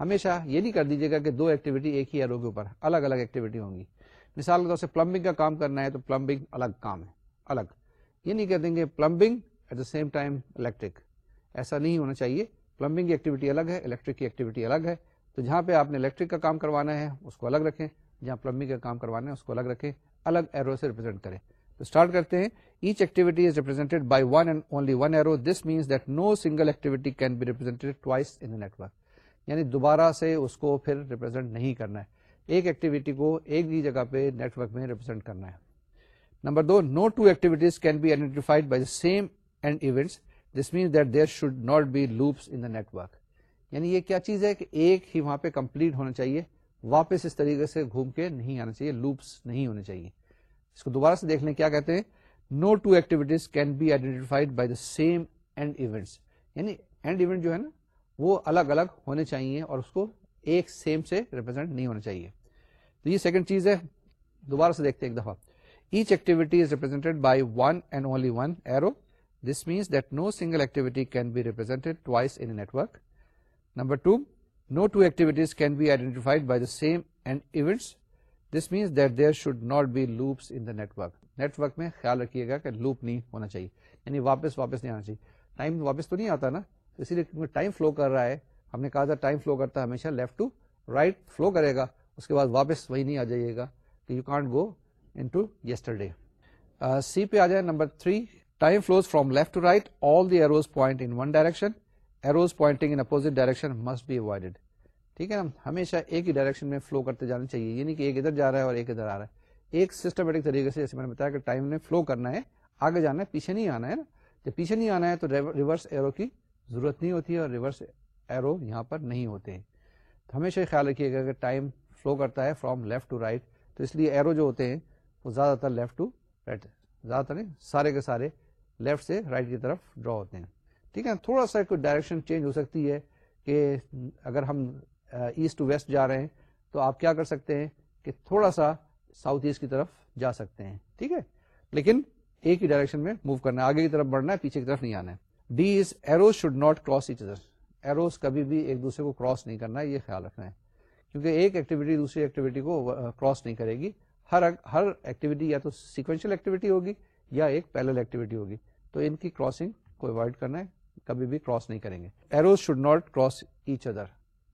ہمیشہ یہ نہیں کر دیجیے گا کہ دو ایکٹیویٹی ایک ہی ایرو کے اوپر الگ الگ ایکٹیویٹی ہوں گی۔ مثال کے طور سے پلمبنگ کا کام کرنا ہے تو پلمبنگ الگ کام ہے، الگ۔ یہ نہیں کر دیں گے plumbing at the same time electric ایسا نہیں ہونا چاہیے۔ پلمبنگ کی ایکٹیویٹی الگ ہے الیکٹرک کی ایکٹیویٹی الگ ہے۔ تو جہاں پہ آپ نے الیکٹرک کا کام کروانا ہے، اس کو الگ رکھیں، جہاں پلمبنگ کا کام کروانا ہے، اس کو الگ رکھیں، الگ ایرو سے ریپرزینٹ کریں۔ تو اسٹارٹ کرتے ہیں each activity is represented by one and only one arrow this means that no single activity can be represented twice in network یعنی دوبارہ سے اس کو پھر ریپرزینٹ نہیں کرنا ہے۔ ایک ایکٹیویٹی کو ایک ہی جگہ پہ نیٹورک میں ریپرزینٹ کرنا ہے۔ Number do no two activities can be identified by the same end events this means that there should not be loops in the network یعنی یہ کیا چیز ہے کہ ایک ہی وہاں پہ کمپلیٹ ہونا چاہیے، واپس اس طریقے سے گھوم کے نہیں آنا چاہیے، لوپس نہیں ہونے چاہیے۔ اس کو دوبارہ سے دیکھ لیں کیا کہتے ہیں؟ No two activities can be identified by the same end events یعنی اینڈ ایونٹ جو ہے نا، وہ الگ الگ ہونے چاہیے اور اس کو ایک سیم سے ریپرزینٹ نہیں ہونا چاہیے۔ تو یہ سیکنڈ چیز ہے، دوبارہ سے دیکھتے ہیں ایک دفعہ۔ Each activity is represented by one and only one arrow this means that no single activity can be represented twice in network number two no two activities can be identified by the same end events this means that there should not be loops in the network network میں خیال رکھیے گا کہ loop نہیں ہونا چاہیے. یعنی واپس واپس نہیں آنا چاہیے. ٹائم واپس تو نہیں آتا نا. اسی لیے ٹائم فلو کر رہا ہے. ہم نے کہا تھا ٹائم فلو کرتا ہے ہمیشہ لیفٹ ٹو رائٹ فلو کرے گا. اس کے بعد واپس وہی نہیں آ جائیے گا کہ you can't go into yesterday C پہ آ جائے number three time flows from left to right all the arrows point in one direction arrows pointing in opposite direction must be avoided ٹھیک ہے نا؟ ہمیشہ ایک ہی ڈائریکشن میں فلو کرتے جانا چاہیے، یہ نہیں کہ ایک ادھر جا رہا ہے اور ایک ادھر آ رہا ہے۔ ایک سسٹمیٹک طریقے سے، جیسے میں نے بتایا کہ ٹائم نے فلو کرنا ہے، آگے جانا ہے، پیچھے نہیں آنا ہے نا۔ جب پیچھے نہیں آنا ہے تو ریورس ایرو کی ضرورت نہیں ہوتی ہے اور ریورس ایرو یہاں پر نہیں ہوتے ہیں۔ تو ہمیشہ خیال رکھیے گا کہ ٹائم فلو کرتا ہے فرام لیفٹ ٹو رائٹ تو اس لیے ایرو جو ہوتے ہیں، وہ زیادہ تر لیفٹ ٹو رائٹ زیادہ تر نہیں، سارے کے سارے لیفٹ سے رائٹ کی طرف ڈرا ہوتے ہیں۔ ٹھیک ہے، تھوڑا سا کوئی ڈائریکشن چینج ہو سکتی ہے کہ اگر ہم ایسٹ ٹو ویسٹ جا رہے ہیں، تو آپ کیا کر سکتے ہیں کہ تھوڑا سا ساؤتھ ایسٹ کی طرف جا سکتے ہیں، ٹھیک ہے؟ لیکن ایک ہی ڈائریکشن میں موو کرنا ہے، آگے کی طرف بڑھنا ہے، پیچھے کی طرف نہیں آنا ہے۔ D is arrows should not cross each other arrows کبھی بھی ایک دوسرے کو کراس نہیں کرنا ہے، یہ خیال رکھنا ہے۔ کیونکہ ایک ایکٹیویٹی دوسری ایکٹیویٹی کو کراس نہیں کرے گی۔ ہر ہر ایکٹیویٹی یا تو سیکوینشل ایکٹیویٹی ہوگی یا ایک پیلل ایکٹیویٹی ہوگی۔ تو ان کی کراسنگ کو اوائڈ کرنا ہے۔ کبھی بھی کراس نہیں کریں گے۔ Arrows should not cross each other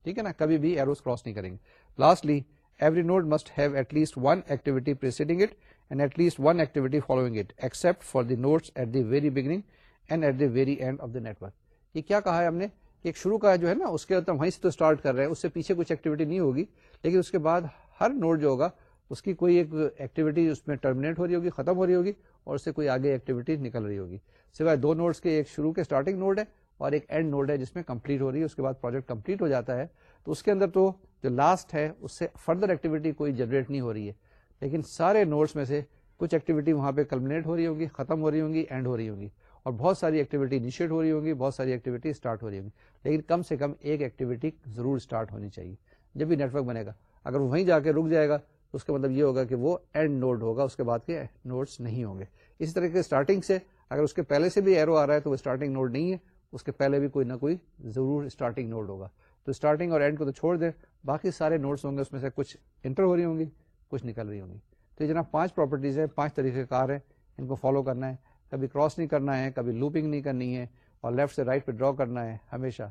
ٹھیک ہے نا؟ کبھی بھی ایروز کراس نہیں کریں گے۔ Lastly every note must have at least one activity preceding it and at least one activity following it except for the notes at the very beginning and at the very end of the network یہ کیا کہا ہے ہم نے؟ ایک شروع کا جو ہے نا، اس کے وہیں سے تو اسٹارٹ کر رہے ہیں، اس سے پیچھے کچھ ایکٹیویٹی نہیں ہوگی، لیکن اس کے بعد ہر نوٹ جو ہوگا اس کی کوئی ایک ایکٹیویٹی اس میں ٹرمینیٹ ہو رہی ہوگی، ختم ہو رہی ہوگی، اور اس سے کوئی آگے ایکٹیویٹی نکل رہی ہوگی۔ سوائے دو نوٹس کے، ایک شروع کے اسٹارٹنگ نوٹ ہے اور ایک اینڈ نوٹ ہے جس میں کمپلیٹ ہو رہی ہے، اس کے بعد پروجیکٹ کمپلیٹ ہو جاتا ہے۔ تو اس کے اندر تو جو لاسٹ ہے، اس سے فردر ایکٹیویٹی کوئی جنریٹ نہیں ہو رہی ہے۔ لیکن سارے نوٹس میں سے کچھ ایکٹیویٹی وہاں پہ کلمنیٹ ہو رہی ہوگی، ختم ہو رہی ہوں گی اینڈ ہو رہی ہوں گی۔ اور بہت ساری ایکٹیویٹی انیشیٹ ہو رہی ہوگی بہت ساری ایکٹیویٹی اسٹارٹ ہو رہی ہوگی لیکن کم سے کم ایک ایکٹیویٹی ضرور اسٹارٹ ہونی چاہیے، جب بھی نیٹورک بنے گا۔ اگر وہ وہیں جا کے رک جائے گا تو اس کا مطلب یہ ہوگا کہ وہ اینڈ نوڈ ہوگا، اس کے بعد کے نوٹس نہیں ہوں گے۔ اسی طرح کے اسٹارٹنگ سے اگر اس کے پہلے سے بھی ایرو آ رہا ہے تو وہ اسٹارٹنگ نوڈ نہیں ہے، اس کے پہلے بھی کوئی نہ کوئی ضرور اسٹارٹنگ نوڈ ہوگا۔ تو اسٹارٹنگ اور اینڈ کو تو چھوڑ دیں، باقی سارے نوٹس ہوں گے، اس میں سے کچھ انٹر ہو رہی ہوں گی، کچھ نکل رہی ہوں گی۔ تو یہ جناب پانچ پراپرٹیز ہیں، پانچ طریقے کار ہیں، ان کو فالو کرنا ہے۔ کبھی کراس نہیں کرنا ہے، کبھی لوپنگ نہیں کرنی ہے، اور لیفٹ سے رائٹ پہ ڈرا کرنا ہے ہمیشہ۔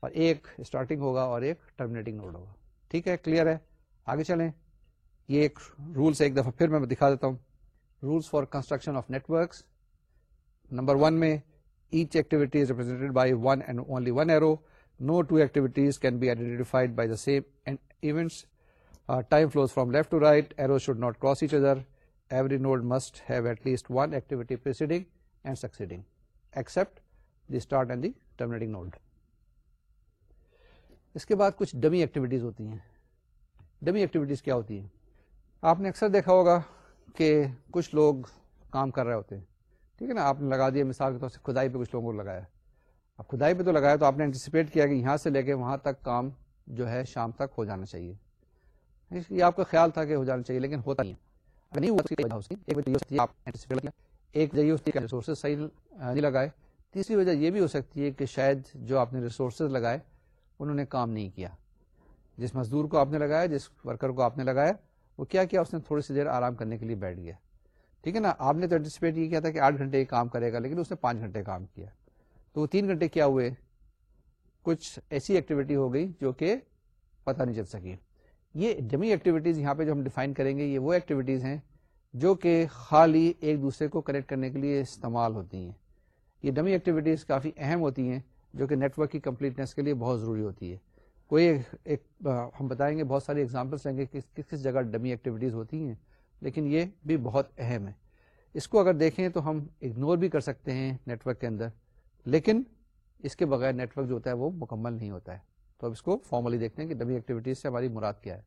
اور ایک اسٹارٹنگ ہوگا اور ایک ٹرمینیٹنگ نوڈ ہوگا۔ ٹھیک ہے کلیئر ہے؟ آگے چلیں۔ یہ ایک رولس ایک دفعہ پھر میں دکھا دیتا ہوں۔ Rules for construction of networks number one میں each activity is represented by one and only one arrow no two activities can be identified by the same events time flows from left to right arrow should not cross each other every node must have at least one activity preceding and succeeding except the start and the terminating node اس کے بعد کچھ dummy activities ہوتی ہیں۔ Dummy activities کیا ہوتی ہیں؟ آپ نے اکثر دیکھا ہوگا کہ کچھ لوگ کام کر رہے ہوتے ہیں۔ ٹھیک ہے نا؟ آپ نے لگا دیا مثال کے طور سے کھدائی پہ کچھ لوگوں کو لگایا۔ اب کھدائی پہ تو لگایا تو آپ نے انٹیسپیٹ کیا کہ یہاں سے لے کے وہاں تک کام جو ہے شام تک ہو جانا چاہیے۔ یہ آپ کا خیال تھا کہ ہو جانا چاہیے لیکن ہوتا نہیں۔ ایک وجہ ریسورسز صحیح نہیں لگائے۔ تیسری وجہ یہ بھی ہو سکتی ہے کہ شاید جو آپ نے ریسورسز لگائے، انہوں نے کام نہیں کیا۔ جس مزدور کو آپ نے لگایا، جس ورکر کو آپ نے لگایا وہ کیا کیا اس نے تھوڑی سی دیر آرام کرنے کے لیے بیٹھ گیا۔ ٹھیک ہے نا، آپ نے تو اینٹیسپیٹ یہ کیا تھا کہ آٹھ گھنٹے کام کرے گا، لیکن اس نے پانچ گھنٹے کام کیا۔ تو وہ تین گھنٹے کیا ہوئے؟ کچھ ایسی ایکٹیویٹی ہو گئی جو کہ پتہ نہیں چل سکی۔ یہ ڈمی ایکٹیویٹیز یہاں پہ جو ہم ڈیفائن کریں گے، یہ وہ ایکٹیویٹیز ہیں جو کہ خالی ایک دوسرے کو کنیکٹ کرنے کے لیے استعمال ہوتی ہیں۔ یہ ڈمی ایکٹیویٹیز کافی اہم ہوتی ہیں جو کہ نیٹورک کی کمپلیٹنس کے لیے بہت ضروری ہوتی ہے کوئی ایک ہم بتائیں گے بہت ساری ایگزامپلس لیں گے کہ کس کس جگہ ڈمی ایکٹیویٹیز ہوتی ہیں، لیکن یہ بھی بہت اہم ہے۔ اس کو اگر دیکھیں تو ہم اگنور بھی کر سکتے ہیں نیٹورک کے اندر، لیکن اس کے بغیر نیٹورک جو ہوتا ہے وہ مکمل نہیں ہوتا ہے۔ تو اب اس کو فارملی دیکھتے ہیں کہ ڈمی ایکٹیویٹیز سے ہماری مراد کیا ہے۔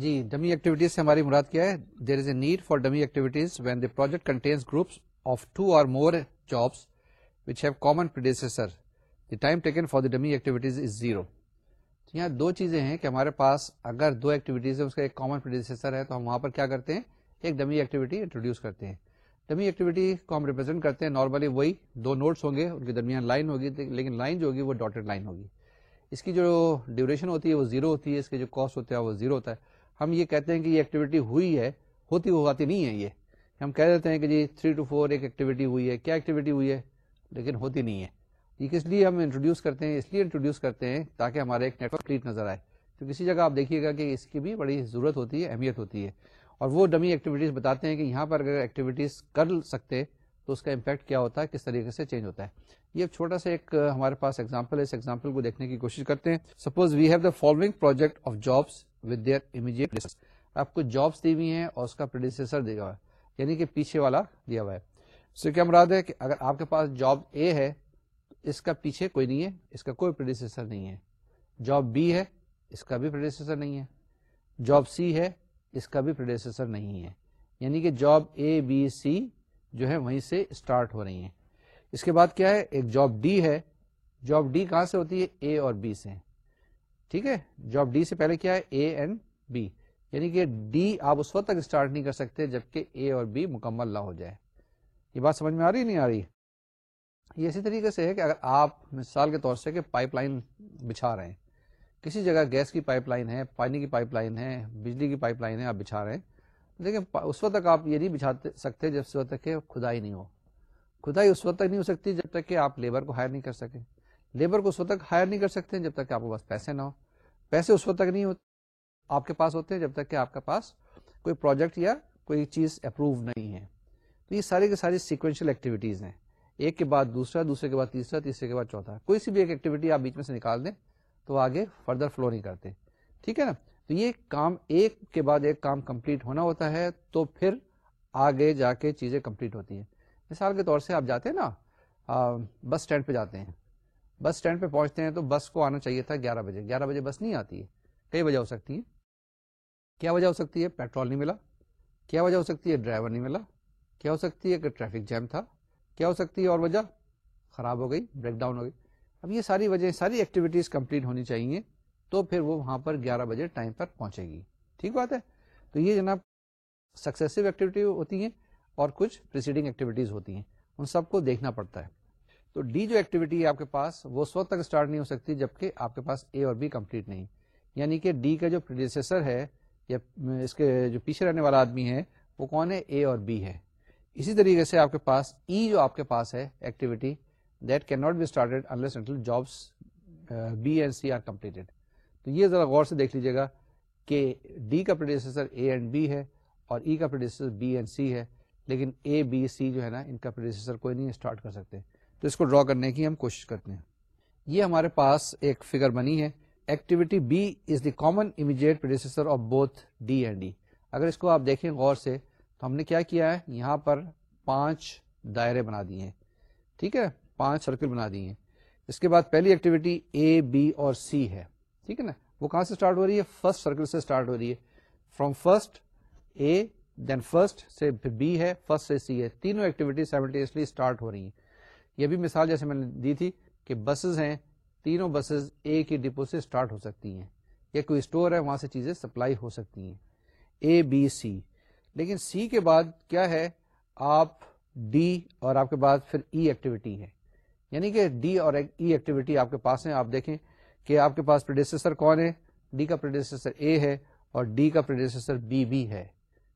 جی ڈمی ایکٹیویٹیز سے ہماری مراد کیا ہے؟ There is a need for dummy activities when the project contains groups of two or more jobs which have common the time taken for dummy activities is zero یہاں دو چیزیں ہیں کہ ہمارے پاس اگر دو ایکٹیویٹیز ہے اس کا ایک کامن پروڈیوسر ہے، تو ہم وہاں پر کیا کرتے ہیں؟ ایک ڈمی ایکٹیویٹی انٹروڈیوس کرتے ہیں۔ ڈمی ایکٹیویٹی کو ہم ریپرزینٹ کرتے ہیں۔ نارملی وہی دو نوٹس ہوں گے، ان کے درمیان لائن ہوگی، لیکن لائن جو ہوگی وہ ڈاٹڈ لائن ہوگی۔ اس کی جو ڈیوریشن ہوتی ہے وہ زیرو ہوتی ہے، اس کے جو کاسٹ ہوتا ہے وہ زیرو ہوتا ہے۔ ہم یہ کہتے ہیں کہ یہ ایکٹیویٹی ہوئی ہے، ہوتی وہ آتی نہیں ہے یہ۔ ہم کہہ دیتے ہیں کہ جی تھری ٹو فور ایک ایکٹیویٹی ہوئی ہے۔ کیا ایکٹیویٹی ہوئی ہے؟ لیکن ہوتی نہیں ہے۔ یہ کس لیے ہم انٹروڈیوس کرتے ہیں؟ اس لیے انٹروڈیوس کرتے ہیں تاکہ ہمارا ایک نیٹورک کلیٹ نظر آئے۔ تو کسی جگہ آپ دیکھیے گا کہ اس کی بھی بڑی ضرورت ہوتی ہے، اہمیت ہوتی ہے۔ اور وہ ڈمی ایکٹیویٹیز بتاتے ہیں کہ یہاں پر اگر ایکٹیویٹیز کر سکتے تو اس کا امپیکٹ کیا ہوتا ہے، کس طریقے سے چینج ہوتا ہے۔ یہ چھوٹا سا ایک ہمارے پاس ایگزامپل ہے۔ اس ایگزامپل کو دیکھنے کی کوشش کرتے ہیں۔ Suppose we have the following project of jobs with their immediate آپ کو جابس دی ہوئی ہیں اور اس کا پروڈیوسر دیا ہوا ہے یعنی کہ پیچھے والا دیا ہوا ہے۔ سو کیا مراد ہے کہ اگر آپ کے پاس جاب اے ہے اس کا پیچھے کوئی نہیں ہے، اس کا کوئی پروڈیوسر نہیں ہے۔ جاب بی ہے، اس کا بھی پروڈیوسر نہیں ہے۔ جاب سی ہے، اس کا بھی پروڈیوسر نہیں ہے۔ یعنی کہ جاب اے بی سی جو ہے وہیں سے اسٹارٹ ہو رہی ہیں۔ اس کے بعد کیا ہے؟ ایک جاب ڈی ہے۔ جاب ڈی کہاں سے ہوتی ہے؟ اے اور بی سے۔ ٹھیک ہے؟ جاب ڈی سے پہلے کیا ہے؟ اے اینڈ بی یعنی کہ ڈی آپ اس وقت تک اسٹارٹ نہیں کر سکتے جبکہ اے اور بی مکمل نہ ہو جائے۔ یہ بات سمجھ میں آ رہی نہیں آ رہی؟ یہ اسی طریقے سے ہے کہ اگر آپ مثال کے طور سے کہ پائپ لائن بچھا رہے ہیں، کسی جگہ گیس کی پائپ لائن ہے، پانی کی پائپ لائن ہے، بجلی کی پائپ لائن ہے، آپ بچھا رہے ہیں۔ لیکن اس وقت تک آپ یہ نہیں بچھا سکتے جب اس وقت تک کہ کھدائی نہیں ہو۔ کھدائی اس وقت تک نہیں ہو سکتی جب تک کہ آپ لیبر کو ہائر نہیں کر سکیں۔ لیبر کو اس وقت تک ہائر نہیں کر سکتے جب تک کہ آپ کے پاس پیسے نہ ہو پیسے اس وقت تک نہیں ہوتے، آپ کے پاس ہوتے ہیں جب تک کہ آپ کے پاس کوئی پروجیکٹ یا کوئی چیز اپروو نہیں ہے۔ تو یہ ساری کی ساری سیکوینشل ایکٹیویٹیز ہیں۔ ایک کے بعد دوسرا، دوسرے کے بعد تیسرا، تیسرے کے بعد چوتھا۔ کوئی سی بھی ایک ایکٹیویٹی آپ بیچ میں سے نکال دیں تو آگے فردر فلو نہیں کرتے۔ ٹھیک ہے نا؟ تو یہ کام ایک کے بعد ایک کام کمپلیٹ ہونا ہوتا ہے تو پھر آگے جا کے چیزیں کمپلیٹ ہوتی ہیں۔ مثال کے طور سے آپ جاتے ہیں نا بس اسٹینڈ پہ جاتے ہیں۔ بس اسٹینڈ پہ پہنچتے ہیں تو بس کو آنا چاہیے تھا گیارہ بجے۔ گیارہ بجے بس نہیں آتی ہے۔ کئی وجہ ہو سکتی ہے کیا وجہ ہو سکتی ہے؟ پیٹرول نہیں ملا۔ کیا وجہ ہو سکتی ہے؟ ڈرائیور نہیں ملا۔ کیا ہو سکتی ہے کہ ٹریفک جیم تھا؟ کیا ہو سکتی ہے اور وجہ؟ خراب ہو گئی بریک ڈاؤن ہو گئی۔ اب یہ ساری وجہ، ساری ایکٹیویٹیز کمپلیٹ ہونی چاہیے تو پھر وہ وہاں پر گیارہ بجے ٹائم پر پہنچے گی۔ ٹھیک بات ہے؟ تو یہ جناب سکسیسو ایکٹیویٹی ہوتی ہیں اور کچھ پریسیڈنگ ایکٹیویٹیز ہوتی ہیں۔ ان سب کو دیکھنا پڑتا ہے۔ تو ڈی جو ایکٹیویٹی ہے آپ کے پاس، وہ اس وقت تک اسٹارٹ نہیں ہو سکتی جبکہ آپ کے پاس اے اور بی کمپلیٹ نہیں۔ یعنی کہ ڈی کا جو پروڈیوسر ہے یا اس کے جو پیچھے رہنے والا آدمی ہے، وہ کون ہے؟ اے اور بی ہے۔ اسی طریقے سے آپ کے پاس، ای e جو آپ کے پاس ہے activity that can not be started unless jobs B and C are completed تو یہ ذرا غور سے دیکھ لیجیے گا کہ ڈی کا پروڈیوسر اے اینڈ بی ہے اور ای e کا پروڈیوسر بی اینڈ سی ہے، لیکن اے بی سی جو ہے نا، ان کا پروڈیوسر کوئی نہیں اسٹارٹ کر سکتے۔ تو اس کو ڈرا کرنے کی ہم کوشش کرتے ہیں۔ یہ ہمارے پاس ایک فگر بنی ہے۔ Activity B is the common immediate producer of both D and D اگر اس کو آپ دیکھیں غور سے ہم نے کیا کیا ہے؟ یہاں پر پانچ دائرے بنا دیے ہیں۔ ٹھیک ہے؟ پانچ سرکل بنا دیے ہیں۔ اس کے بعد پہلی ایکٹیویٹی اے بی اور سی ہے۔ ٹھیک ہے نا؟ وہ کہاں سے اسٹارٹ ہو رہی ہے؟ فرسٹ سرکل سے اسٹارٹ ہو رہی ہے۔ From first A then first سے بی ہے فرسٹ سے سی ہے۔ تینوں ایکٹیویٹی سائملٹیسلی اسٹارٹ ہو رہی ہیں۔ یہ بھی مثال جیسے میں نے دی تھی کہ بسز ہیں، تینوں بسز اے کی ڈپو سے اسٹارٹ ہو سکتی ہیں۔ یا کوئی اسٹور ہے، وہاں سے چیزیں سپلائی ہو سکتی ہیں۔ اے بی سی لیکن سی کے بعد کیا ہے؟ آپ ڈی اور آپ کے بعد پھر ای ایکٹیویٹی ہے۔ یعنی کہ ڈی اور ای ایکٹیویٹی آپ کے پاس ہیں، آپ دیکھیں کہ آپ کے پاس پروڈیوسر کون ہے؟ ڈی کا پروڈیوسر اے ہے اور ڈی کا پروڈیوسر بی بی ہے۔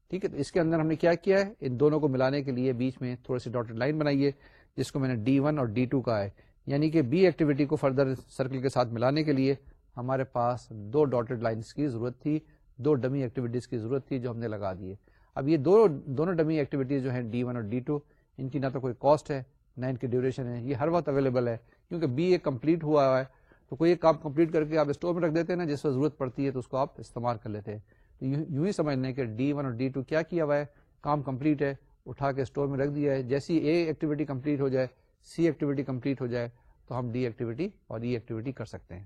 ٹھیک ہے، تو اس کے اندر ہم نے کیا کیا ہے؟ ان دونوں کو ملانے کے لیے بیچ میں تھوڑی سی ڈاٹڈ لائن بنائیے، جس کو میں نے ڈی ون اور ڈی ٹو کا ہے۔ یعنی کہ بی ایکٹیویٹی کو فردر سرکل کے ساتھ ملانے کے لیے ہمارے پاس دو ڈاٹڈ لائنس کی ضرورت تھی، دو ڈمی ایکٹیویٹیز کی ضرورت تھی جو ہم نے لگا دیے۔ اب یہ دو دونوں ڈمی ایکٹیویٹیز جو ہیں ڈی ون اور ڈی ٹو ان کی نہ تو کوئی کاسٹ ہے، نہ ان کی ڈیوریشن ہے، یہ ہر وقت اویلیبل ہے. کیونکہ بی اے کمپلیٹ ہوا ہے، تو کوئی ایک کام کمپلیٹ کر کے آپ اسٹور میں رکھ دیتے ہیں نا، جس وقت ضرورت پڑتی ہے تو اس کو آپ استعمال کر لیتے ہیں. تو یوں ہی سمجھنے کہ ڈی ون اور ڈی ٹو کیا کیا ہوا ہے؟ کام کمپلیٹ ہے، اٹھا کے اسٹور میں رکھ دیا ہے. جیسی اے ایکٹیویٹی کمپلیٹ ہو جائے سی ایکٹیویٹی کمپلیٹ ہو جائے، تو ہم ڈی ایکٹیویٹی اور e ای ایکٹیویٹی کر سکتے ہیں.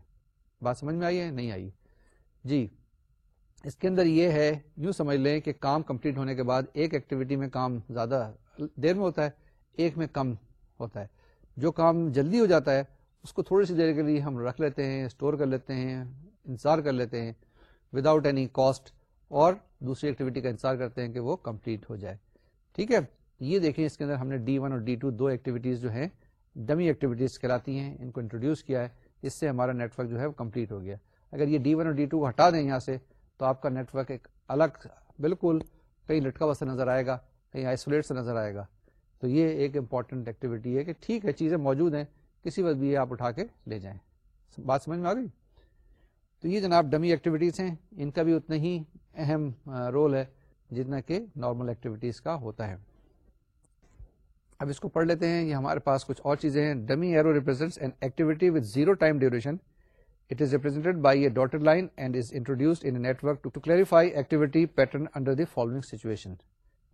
بات سمجھ میں آئی ہے؟ نہیں آئی. جی. اس کے اندر یہ ہے، یوں سمجھ لیں کہ کام کمپلیٹ ہونے کے بعد ایک ایکٹیویٹی میں کام زیادہ دیر میں ہوتا ہے، ایک میں کم ہوتا ہے۔ جو کام جلدی ہو جاتا ہے، اس کو تھوڑی سی دیر کے لیے ہم رکھ لیتے ہیں اسٹور کر لیتے ہیں، انتظار کر لیتے ہیں وداؤٹ اینی کاسٹ اور دوسری ایکٹیویٹی کا انتظار کرتے ہیں کہ وہ کمپلیٹ ہو جائے۔ ٹھیک ہے، یہ دیکھیں اس کے اندر ہم نے ڈی ون اور ڈی ٹو دو ایکٹیویٹیز جو ہیں ڈمی ایکٹیویٹیز کراتی ہیں، ان کو انٹروڈیوس کیا ہے، اس سے ہمارا نیٹ ورک جو ہے وہ کمپلیٹ ہو گیا۔ اگر یہ ڈی ون اور ڈی ٹو ہٹا دیں یہاں سے تو آپ کا نیٹ ورک ایک الگ، بالکل کہیں لٹکا ہوا سے نظر آئے گا، کہیں آئسولیٹ سے نظر آئے گا۔ تو یہ ایک امپورٹنٹ ایکٹیویٹی ہے کہ ٹھیک ہے، چیزیں موجود ہیں، کسی وقت بھی آپ اٹھا کے لے جائیں۔ بات سمجھ میں آ گئی؟ تو یہ جناب ڈمی ایکٹیویٹیز ہیں، ان کا بھی اتنا ہی اہم رول ہے جتنا کہ نارمل ایکٹیویٹیز کا ہوتا ہے۔ اب اس کو پڑھ لیتے ہیں، یہ ہمارے پاس کچھ اور چیزیں ہیں۔ Dummy arrow represents an activity with zero time duration it is represented by a dotted line and is introduced in network to clarify activity pattern under the following situation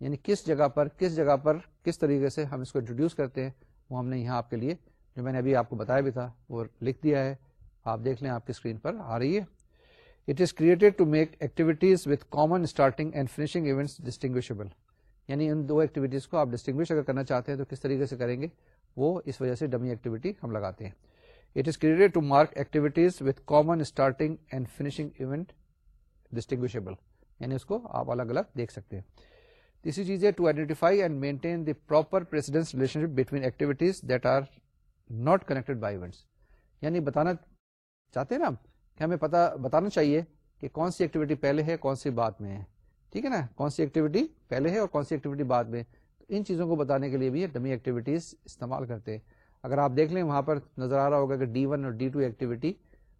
یعنی کس جگہ پر کس جگہ پر کس طریقے سے ہم اس کو انٹروڈیوس کرتے ہیں وہ ہم نے یہاں آپ کے لیے جو میں نے ابھی آپ کو بتایا بھی تھا وہ لکھ دیا ہے آپ دیکھ لیں آپ کی اسکرین پر آ رہی ہے it is created to make activities with common starting and finishing events distinguishable یعنی ان دو ایکٹیویٹیز کو آپ ڈسٹنگوش اگر کرنا چاہتے ہیں تو کس طریقے سے کریں گے وہ اس وجہ سے ڈمی ایکٹیویٹی ہم لگاتے ہیں it is created to mark activities with common starting and finishing event distinguishable یعنی اس کو آپ الگ الگ دیکھ سکتے ہیں۔ تیسری چیز ہے to identify and maintain the proper precedence relationship between activities that are not connected by events یعنی بتانا چاہتے ہیں نا کہ ہمیں پتا بتانا چاہیے کہ کون سی ایکٹیویٹی پہلے ہے، کون سی بات میں ہے۔ ٹھیک ہے نا؟ کون سی ایکٹیویٹی پہلے ہے اور کون سی ایکٹیویٹی بعد میں ان چیزوں کو بتانے کے لیے بھی ڈمی ایکٹیویٹیز استعمال کرتے ہیں۔ اگر آپ دیکھ لیں وہاں پر نظر آ رہا ہوگا کہ ڈی ون اور ڈی ٹو ایکٹیویٹی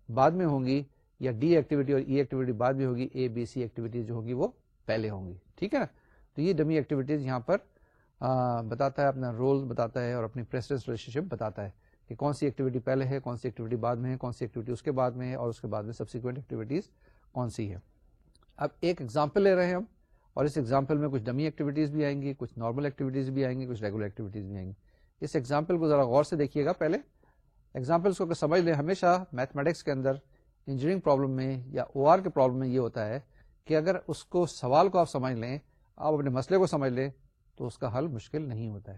بعد میں ہوں گی یا ڈی ایکٹیویٹی اور e ای ایکٹیویٹی بعد میں ہوگی اے بی سی ایکٹیویٹیز جو ہوگی وہ پہلے ہوں گی، ٹھیک ہے نا؟ تو یہ ڈمی ایکٹیویٹیز یہاں پر بتاتا ہے، اپنا رول بتاتا ہے اور اپنی پریسڈنس ریلیشن شپ بتاتا ہے کہ کون سی ایکٹیویٹی پہلے ہے، کون سی ایکٹیویٹی بعد میں ہے، کون سی ایکٹیویٹی اس کے بعد میں ہے اور اس کے بعد میں سبسیکوینٹ ایکٹیویٹیز کون سی ہے۔ اب ایک ایگزامپل لے رہے ہیں ہم اور اس ایگزامپل میں کچھ ڈمی ایکٹیویٹیز بھی آئیں گی، کچھ نارمل ایکٹیویٹیز بھی آئیں گی، کچھ ریگولر ایکٹیویٹیز بھی آئیں گی۔ اس ایگزامپل کو ذرا غور سے دیکھیے گا پہلے۔ ایگزامپلس کو سمجھ لیں، ہمیشہ میتھمیٹکس کے اندر انجینئرنگ پرابلم میں یا او آر کے پرابلم میں یہ ہوتا ہے کہ اگر اس کو سوال کو آپ سمجھ لیں، آپ اپنے مسئلے کو سمجھ لیں، تو اس کا حل مشکل نہیں ہوتا ہے۔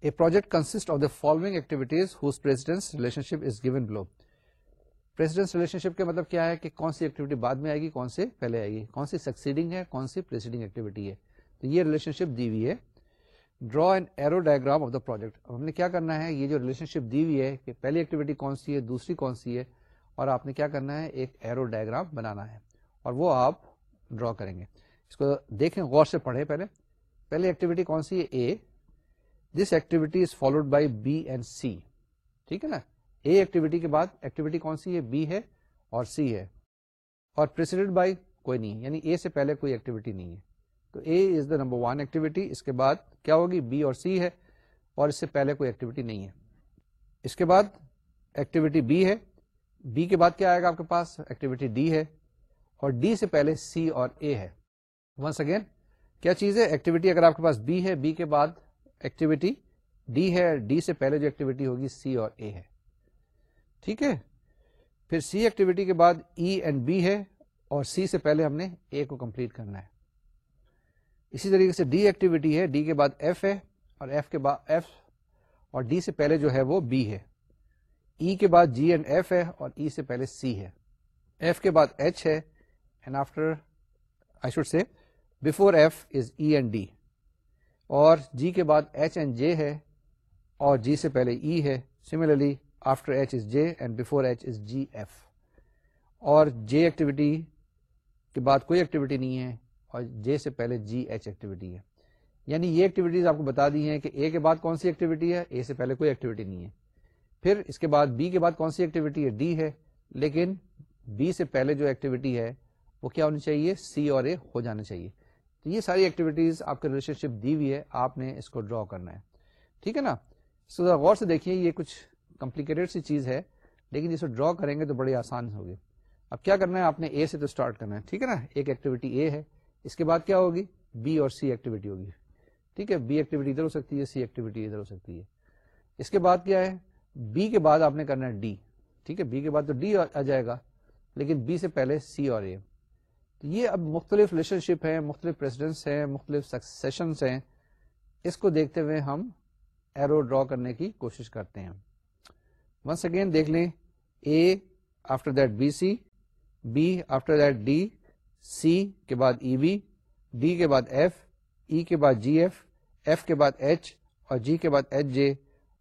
A project consist of the following activities whose relationship is given below precedence relationship کا مطلب کیا ہے کہ کون سی ایکٹیویٹی بعد میں آئے گی، کون سے پہلے آئے گی؟ کون سی سکسیڈنگ ہے، کون سی پریسیڈنگ ایکٹیویٹی ہے؟ تو یہ ریلیشن شپ دی ہوئی ہے۔ Draw and arrow diagram of the project. اب ہم نے کیا کرنا ہے؟ یہ جو ریلیشن شپ دی ہوئی ہے کہ پہلی ایکٹیویٹی کون سی ہے، دوسری کون سی ہے، اور آپ نے کیا کرنا ہے؟ ایک ایرو ڈائگرام بنانا ہے، اور وہ آپ ڈرا کریں گے۔ اس کو دیکھیں، غور سے پڑھیں پہلے۔ پہلی ایکٹیویٹی کون سی ہے؟ A. This activity is followed by B and C ٹھیک ہے نا؟ اے ایکٹیویٹی کے بعد ایکٹیویٹی کون سی ہے؟ بی ہے اور سی ہے۔ اور پرسیڈ بائی کوئی نہیں یعنی اے سے پہلے کوئی ایکٹیویٹی نہیں ہے۔ تو A is the number one activity اس کے بعد کیا ہوگی؟ بی اور سی ہے اور اس سے پہلے کوئی ایکٹیویٹی نہیں ہے۔ اس کے بعد ایکٹیویٹی بی ہے۔ بی کے بعد کیا آئے گا آپ کے پاس؟ ایکٹیویٹی ڈی ہے اور ڈی سے پہلے سی اور اے ہے۔ ونس اگین کیا چیز ہے؟ ایکٹیویٹی اگر آپ کے پاس بی ہے بی کے بعد ایکٹیویٹی ڈی ہے۔ ڈی سے پہلے جو ایکٹیویٹی ہوگی سی اور اے ہے۔ ٹھیک ہے؟ پھر سی ایکٹیویٹی کے بعد ای اینڈ بی ہے اور سی سے پہلے ہم نے اے کو کمپلیٹ کرنا ہے۔ اسی طریقے سے ڈی ایکٹیویٹی ہے ڈی کے بعد ایف ہے اور ایف کے بعد ایف اور ڈی سے پہلے جو ہے وہ بی ہے۔ ای e کے بعد جی اینڈ ایف ہے اور ای e سے پہلے سی ہے۔ ایف کے بعد ایچ ہے اینڈ آفٹر آئی شوڈ سے before F is E and D اور جی کے بعد ایچ اینڈ جے ہے اور جی سے پہلے ای e ہے۔ Similarly after H is J and before H is G F اور جے ایکٹیویٹی کے بعد کوئی ایکٹیویٹی نہیں ہے۔ اور جے سے پہلے جی ایچ ایکٹیویٹی ہے یعنی یہ ایکٹیویٹیز آپ کو بتا دی ہیں کہ اے کے بعد کون سی ایکٹیویٹی ہے، اے سے پہلے کوئی ایکٹیویٹی نہیں ہے۔ پھر اس کے بعد بی کے بعد کون سی ایکٹیویٹی ہے؟ ڈی ہے۔ لیکن بی سے پہلے جو ایکٹیویٹی ہے، وہ کیا ہونی چاہیے؟ سی اور اے ہو جانا چاہیے۔ تو یہ ساری ایکٹیویٹیز آپ کے ریلیشن شپ دی ہوئی ہے، آپ نے اس کو ڈرا کرنا ہے۔ ٹھیک ہے نا؟ سو غور سے دیکھیے، یہ کچھ کمپلیکیٹڈ سی چیز ہے، لیکن جسے ڈرا کریں گے تو بڑی آسان ہوگی۔ اب کیا کرنا ہے؟ آپ نے اے سے تو اسٹارٹ کرنا ہے۔ ٹھیک ہے نا؟ ایک ایکٹیویٹی اے ہے۔ اس کے بعد کیا ہوگی؟ بی اور سی ایکٹیویٹی ہوگی۔ ٹھیک ہے؟ بی ایکٹیویٹی ادھر ہو سکتی ہے سی ایکٹیویٹی ادھر ہو سکتی ہے۔ اس کے بعد کیا ہے؟ بی کے بعد آپ نے کرنا ہے ڈی ٹھیک ہے؟ بی کے بعد تو ڈی آ جائے گا، لیکن بی سے پہلے سی اور اے تو یہ اب مختلف ریلیشن شپ ہیں، مختلف پریسیڈنٹس ہیں، مختلف سکسیشنس ہیں۔ اس کو دیکھتے ہوئے ہم ایرو ڈرا کرنے کی کوشش کرتے ہیں۔ ونس اگین دیکھ لیں A after that B C B after that D C کے بعد ای بی ڈی کے بعد ایف ای e کے بعد جی ایف ایف کے بعد ایچ اور جی کے بعد ایچ جے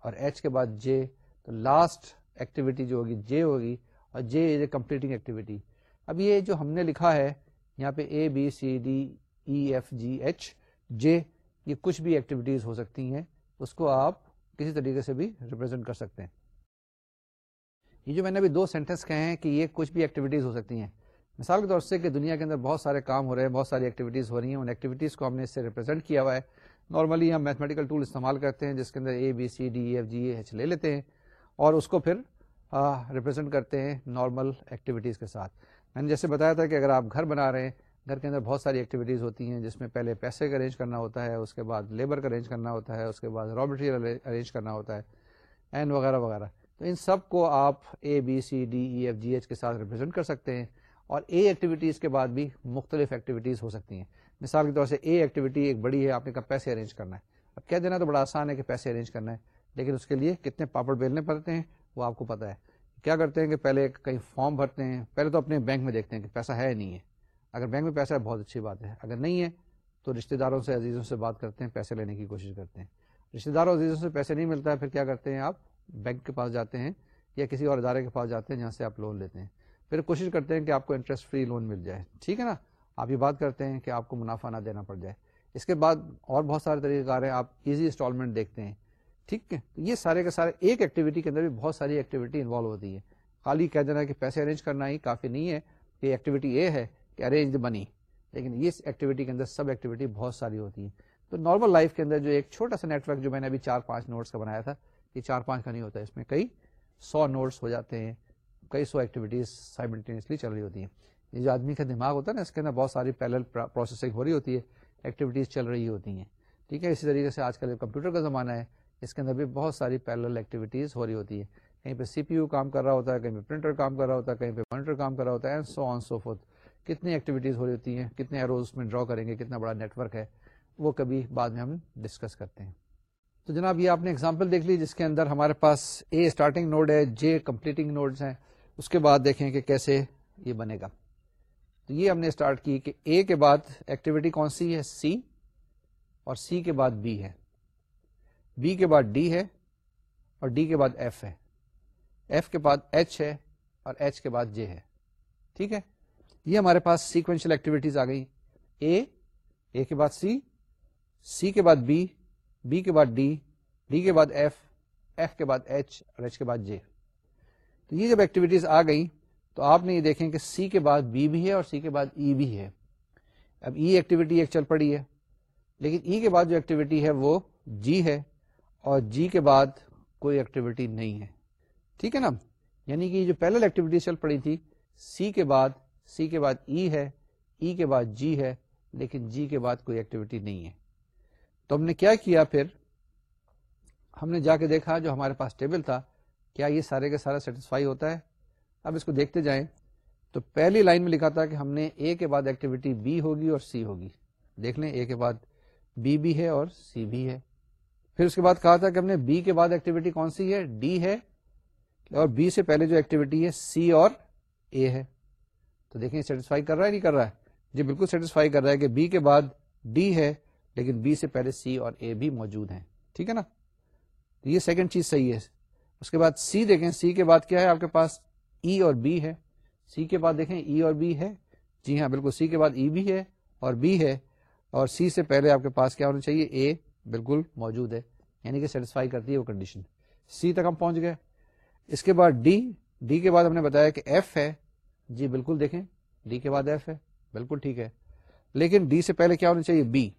اور ایچ کے بعد جے تو لاسٹ ایکٹیویٹی جو ہوگی جے ہوگی اور جے از اے کمپلیٹنگ ایکٹیویٹی اب یہ جو ہم نے لکھا ہے، یہاں پہ A B C D E F G H J یہ کچھ بھی ایکٹیویٹیز ہو سکتی ہیں، اس کو آپ کسی طریقے سے بھی ریپرزینٹ کر سکتے ہیں۔ یہ جو میں نے ابھی دو سینٹینس کہے ہیں کہ یہ کچھ بھی ایکٹیویٹیز ہو سکتی ہیں مثال کے طور سے کہ دنیا کے اندر بہت سارے کام ہو رہے ہیں، بہت ساری ایکٹیویٹیز ہو رہی ہیں، ان ایکٹیویٹیز کو ہم نے اس سے ریپرزینٹ کیا ہوا ہے۔ نارملی ہم میتھمیٹیکل ٹول استعمال کرتے ہیں، جس کے اندر A B C D F G H لے لیتے ہیں اور اس کو پھر ریپرزینٹ کرتے ہیں نارمل ایکٹیویٹیز کے ساتھ۔ میں نے جیسے بتایا تھا کہ اگر آپ گھر بنا رہے ہیں، گھر کے اندر بہت ساری ایکٹیویٹیز ہوتی ہیں، جس میں پہلے پیسے کا ارینج کرنا ہوتا ہے، اس کے بعد لیبر کا ارینج کرنا ہوتا ہے، اس کے بعد را مٹیریل ارینج کرنا ہوتا ہے این وغیرہ وغیرہ۔ تو ان سب کو آپ A B C D E F G H کے ساتھ ریپرزینٹ کر سکتے ہیں۔ اور اے ایکٹیویٹیز کے بعد بھی مختلف ایکٹیویٹیز ہو سکتی ہیں۔ مثال کے طور سے اے ایکٹیویٹی ایک بڑی ہے، آپ نے کہا پیسے ارینج کرنا ہے۔ اب کہہ دینا تو بڑا آسان ہے کہ پیسے ارینج کرنا ہے، لیکن اس کے لیے کتنے پاپڑ بیلنے پڑتے ہیں وہ آپ کو پتا ہے۔ کیا کرتے ہیں کہ پہلے کہیں فارم بھرتے ہیں، پہلے تو اپنے بینک میں دیکھتے ہیں کہ پیسہ ہے نہیں ہے۔ اگر بینک میں پیسہ ہے، بہت اچھی بات ہے، اگر نہیں ہے تو رشتے داروں سے عزیزوں سے بات کرتے ہیں، پیسے لینے کی کوشش کرتے ہیں۔ رشتے داروں عزیزوں سے پیسے نہیں ملتا ہے، پھر کیا کرتے ہیں آپ؟ بینک کے پاس جاتے ہیں یا کسی اور ادارے کے پاس جاتے ہیں جہاں سے آپ لون لیتے ہیں۔ پھر کوشش کرتے ہیں کہ آپ کو انٹرسٹ فری لون مل جائے۔ ٹھیک ہے نا؟ آپ یہ بات کرتے ہیں کہ آپ کو منافع نہ دینا پڑ جائے۔ اس کے بعد اور بہت سارے طریقے کار ہیں، آپ ایزی انسٹالمنٹ دیکھتے ہیں۔ ٹھیک ہے؟ یہ سارے کے سارے ایک ایکٹیویٹی کے اندر بھی بہت ساری ایکٹیویٹی انوالو ہوتی ہے۔ خالی کہہ دینا کہ پیسے ارینج کرنا ہی کافی نہیں ہے۔ کہ ایکٹیویٹی یہ ہے کہ ارینج منی لیکن اس ایکٹیویٹی کے اندر سب ایکٹیویٹی بہت ساری ہوتی ہے تو نارمل لائف کے اندر جو ایک چھوٹا سا نیٹ ورک جو میں نے ابھی چار پانچ نوٹس کا بنایا تھا، یہ چار پانچ کا نہیں ہوتا، اس میں کئی سو نوٹس ہو جاتے ہیں۔ کئی سو ایکٹیویٹیز سائملٹینسلی چل رہی ہوتی ہیں۔ یہ جو آدمی کا دماغ ہوتا ہے نا، اس کے اندر بہت ساری پیرل پروسیسنگ ہو رہی ہوتی ہے ایکٹیویٹیز چل رہی ہوتی ہیں۔ ٹھیک ہے، اسی طریقے سے آج کل کمپیوٹر کا زمانہ ہے، اس کے اندر بھی بہت ساری پیرل ایکٹیویٹیز ہو رہی ہوتی ہے کہیں پہ سی پی یو کام کر رہا ہوتا ہے، کہیں پہ پرنٹر کام کر رہا ہوتا ہے، کہیں پہ مانیٹر کام کر رہا ہوتا ہے سو آن سو فوت کتنی ایکٹیویٹیز ہو رہی ہوتی ہیں، کتنے ایروز میں ڈرا کریں گے، کتنا بڑا نیٹ ورک ہے، وہ کبھی بعد میں ہم ڈسکس کرتے ہیں۔ تو جناب، یہ آپ نے اگزامپل دیکھ لی، جس کے اندر ہمارے پاس اے اسٹارٹنگ نوڈ ہے جے کمپلیٹنگ نوڈز ہیں۔ اس کے بعد دیکھیں کہ کیسے یہ بنے گا تو یہ ہم نے اسٹارٹ کی کہ اے کے بعد ایکٹیویٹی کون سی ہے سی اور سی کے بعد بی ہے بی کے بعد ڈی ہے اور ڈی کے بعد ایف ہے ایف کے بعد ایچ ہے اور ایچ کے بعد جے ہے ٹھیک ہے یہ ہمارے پاس سیکوینشل ایکٹیویٹیز آ گئی اے اے کے بعد سی سی کے بعد بی بی کے بعد ڈی ڈی کے بعد ایف ایف کے بعد ایچ اور ایچ کے بعد جے تو یہ جب ایکٹیویٹیز آ گئی تو آپ نے یہ دیکھیں کہ سی کے بعد بی بھی ہے اور سی کے بعد ای بھی ہے۔ اب e ای ایکٹیویٹی ایک چل پڑی ہے، لیکن ای کے بعد جو ایکٹیویٹی ہے وہ جی ہے اور جی کے بعد کوئی ایکٹیویٹی نہیں ہے۔ ٹھیک ہے نا؟ یعنی کہ جو پہلے ایکٹیویٹی چل پڑی تھی سی کے بعد سی کے بعد ای ہے ای کے بعد جی ہے، لیکن جی کے بعد کوئی ایکٹیویٹی نہیں ہے۔ تو ہم نے کیا کیا پھر؟ ہم نے جا کے دیکھا جو ہمارے پاس ٹیبل تھا کیا یہ سارے کا سارا سیٹسفائی ہوتا ہے؟ اب اس کو دیکھتے جائیں تو پہلی لائن میں لکھا تھا کہ ہم نے اے کے بعد ایکٹیویٹی بی ہوگی اور سی ہوگی۔ دیکھ لیں اے کے بعد بی بھی ہے اور سی بھی ہے۔ پھر اس کے بعد کہا تھا کہ ہم نے بی کے بعد ایکٹیویٹی کون سی ہے؟ ڈی ہے اور بی سے پہلے جو ایکٹیویٹی ہے سی اور اے ہے۔ تو دیکھیں سیٹسفائی کر رہا ہے نہیں کر رہا ہے؟ جی بالکل سیٹسفائی کر رہا ہے کہ بی کے بعد ڈی ہے لیکن بی سے پہلے سی اور اے بھی موجود ہیں۔ ٹھیک ہے نا؟ تو یہ سیکنڈ چیز صحیح ہے۔ اس کے بعد سی دیکھیں، سی کے بعد کیا ہے؟ آپ کے پاس ای e اور بی ہے۔ سی کے بعد دیکھیں، ای e اور بی ہے۔ جی ہاں بالکل، سی کے بعد ای e بھی ہے اور بی ہے۔ اور سی سے پہلے آپ کے پاس کیا ہونا چاہیے؟ اے بالکل موجود ہے یعنی کہ سیٹسفائی کرتی ہے وہ کنڈیشن سی تک ہم پہنچ گئے۔ اس کے بعد ڈی ڈی کے بعد ہم نے بتایا کہ ایف ہے۔ جی بالکل دیکھیں، ڈی کے بعد ایف ہے۔ بالکل ٹھیک ہے۔ لیکن ڈی سے پہلے کیا ہونا چاہیے؟ بی۔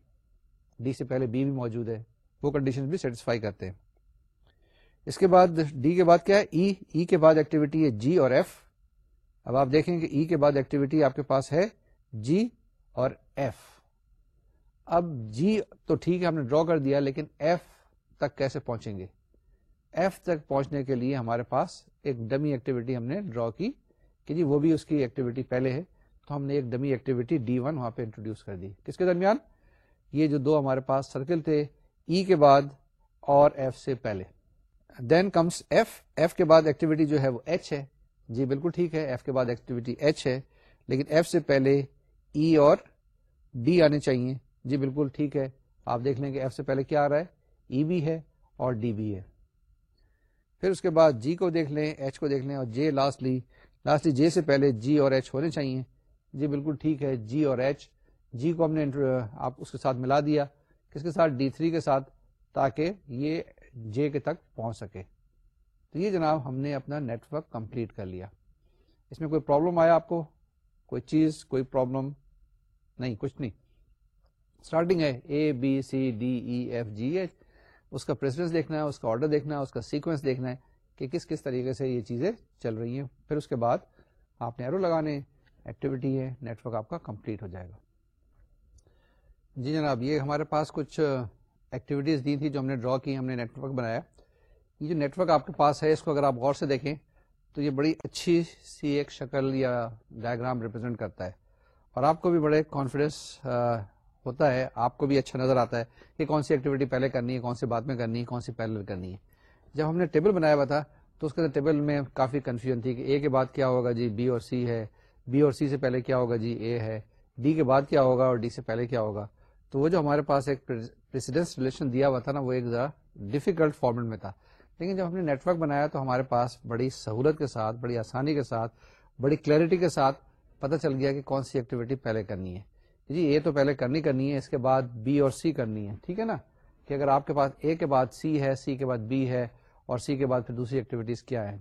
ڈی سے پہلے بی بھی موجود ہے۔ وہ کنڈیشن بھی سیٹسفائی کرتے ہیں۔ اس کے بعد ڈی کے بعد کیا ہے؟ ای e, ای e کے بعد ایکٹیویٹی ہے جی اور ایف اب آپ دیکھیں کہ ای e کے بعد ایکٹیویٹی آپ کے پاس ہے جی اور ایف اب جی تو ٹھیک ہے ہم نے ڈرا کر دیا لیکن ایف تک کیسے پہنچیں گے؟ ایف تک پہنچنے کے لیے ہمارے پاس ایک ڈمی ایکٹیویٹی ہم نے ڈرا کی کہ جی وہ بھی اس کی ایکٹیویٹی پہلے ہے تو ہم نے ایک ڈمی ایکٹیویٹی ڈی ون وہاں پہ انٹروڈیوس کر دی۔ کس کے درمیان؟ یہ جو دو ہمارے پاس سرکل تھے ای کے بعد اور ایف سے پہلے۔ دین کمس ایف ایف کے بعد ایکٹیویٹی جو ہے وہ ایچ ہے۔ جی بالکل ٹھیک ہے ایف کے بعد ایکٹیویٹی ایچ ہے۔ لیکن ایف سے پہلے ای e اور ڈی آنے چاہیے۔ جی بالکل ٹھیک ہے۔ آپ دیکھ لیں کہ ایف سے پہلے کیا آ رہا ہے؟ ای e بھی ہے اور ڈی بھی ہے۔ پھر اس کے بعد جی کو دیکھ لیں ایچ کو دیکھ لیں اور جے لاسٹلی لاسٹلی جے سے پہلے جی اور ایچ ہونے چاہیے۔ جی بالکل ٹھیک ہے جی اور ایچ جی کو ہم نے آپ اس کے ساتھ ملا دیا۔ کس کے ساتھ؟ ڈی تھری کے ساتھ، تاکہ یہ جے کے تک پہنچ سکے۔ تو یہ جناب ہم نے اپنا نیٹ ورک کمپلیٹ کر لیا۔ اس میں کوئی پرابلم آیا آپ کو؟ کوئی چیز، کوئی پرابلم؟ نہیں، کچھ نہیں۔ اسٹارٹنگ ہے A B C D E F G H اس کا پریسڈنس دیکھنا ہے، اس کا آرڈر دیکھنا ہے، اس کا سیکوینس دیکھنا ہے کہ کس کس طریقے سے یہ چیزیں چل رہی ہیں۔ پھر اس کے بعد آپ نے ایرو لگانے ایکٹیویٹی ہے نیٹ ورک آپ کا کمپلیٹ ہو جائے گا۔ جی جناب، یہ ہمارے پاس کچھ ایکٹیویٹیز دی تھی جو ہم نے ڈرا کی ہم نے نیٹ ورک بنایا۔ یہ جو نیٹورک آپ کے پاس ہے، اس کو اگر آپ غور سے دیکھیں تو یہ بڑی اچھی سی ایک شکل یا ڈائگرام ریپرزینٹ کرتا ہے۔ اور آپ کو بھی بڑے کانفیڈینس ہوتا ہے۔ آپ کو بھی اچھا نظر آتا ہے کہ کون سی ایکٹیویٹی پہلے کرنی ہے، کون سی بعد میں کرنی ہے، کون سی پہلے کرنی ہے۔ جب ہم نے ٹیبل بنایا ہوا تھا تو اس کے اندر ٹیبل میں کافی کنفیوژن تھی کہ اے کے بعد کیا ہوگا جی؟ بی اور سی ہے۔ بی اور سی سے پہلے کیا ہوگا جی؟ اے ہے۔ ڈی کے بعد کیا ہوگا اور ڈی سے پہلے کیا ہوگا؟ تو وہ جو ہمارے پاس ایک پریسیڈنس ریلیشن دیا ہوا تھا نا، وہ ایک ذرا ڈیفیکلٹ فارمیٹ میں تھا۔ لیکن جب ہم نے نیٹورک بنایا تو ہمارے پاس بڑی سہولت کے ساتھ، بڑی آسانی کے ساتھ، بڑی کلیئرٹی کے ساتھ پتہ چل گیا کہ کون سی ایکٹیویٹی پہلے کرنی ہے۔ جی اے تو پہلے کرنی کرنی ہے، اس کے بعد بی اور سی کرنی ہے، ٹھیک ہے نا؟ کہ اگر آپ کے پاس اے کے بعد سی ہے سی کے بعد بی ہے، اور سی کے بعد پھر دوسری ایکٹیویٹیز کیا ہے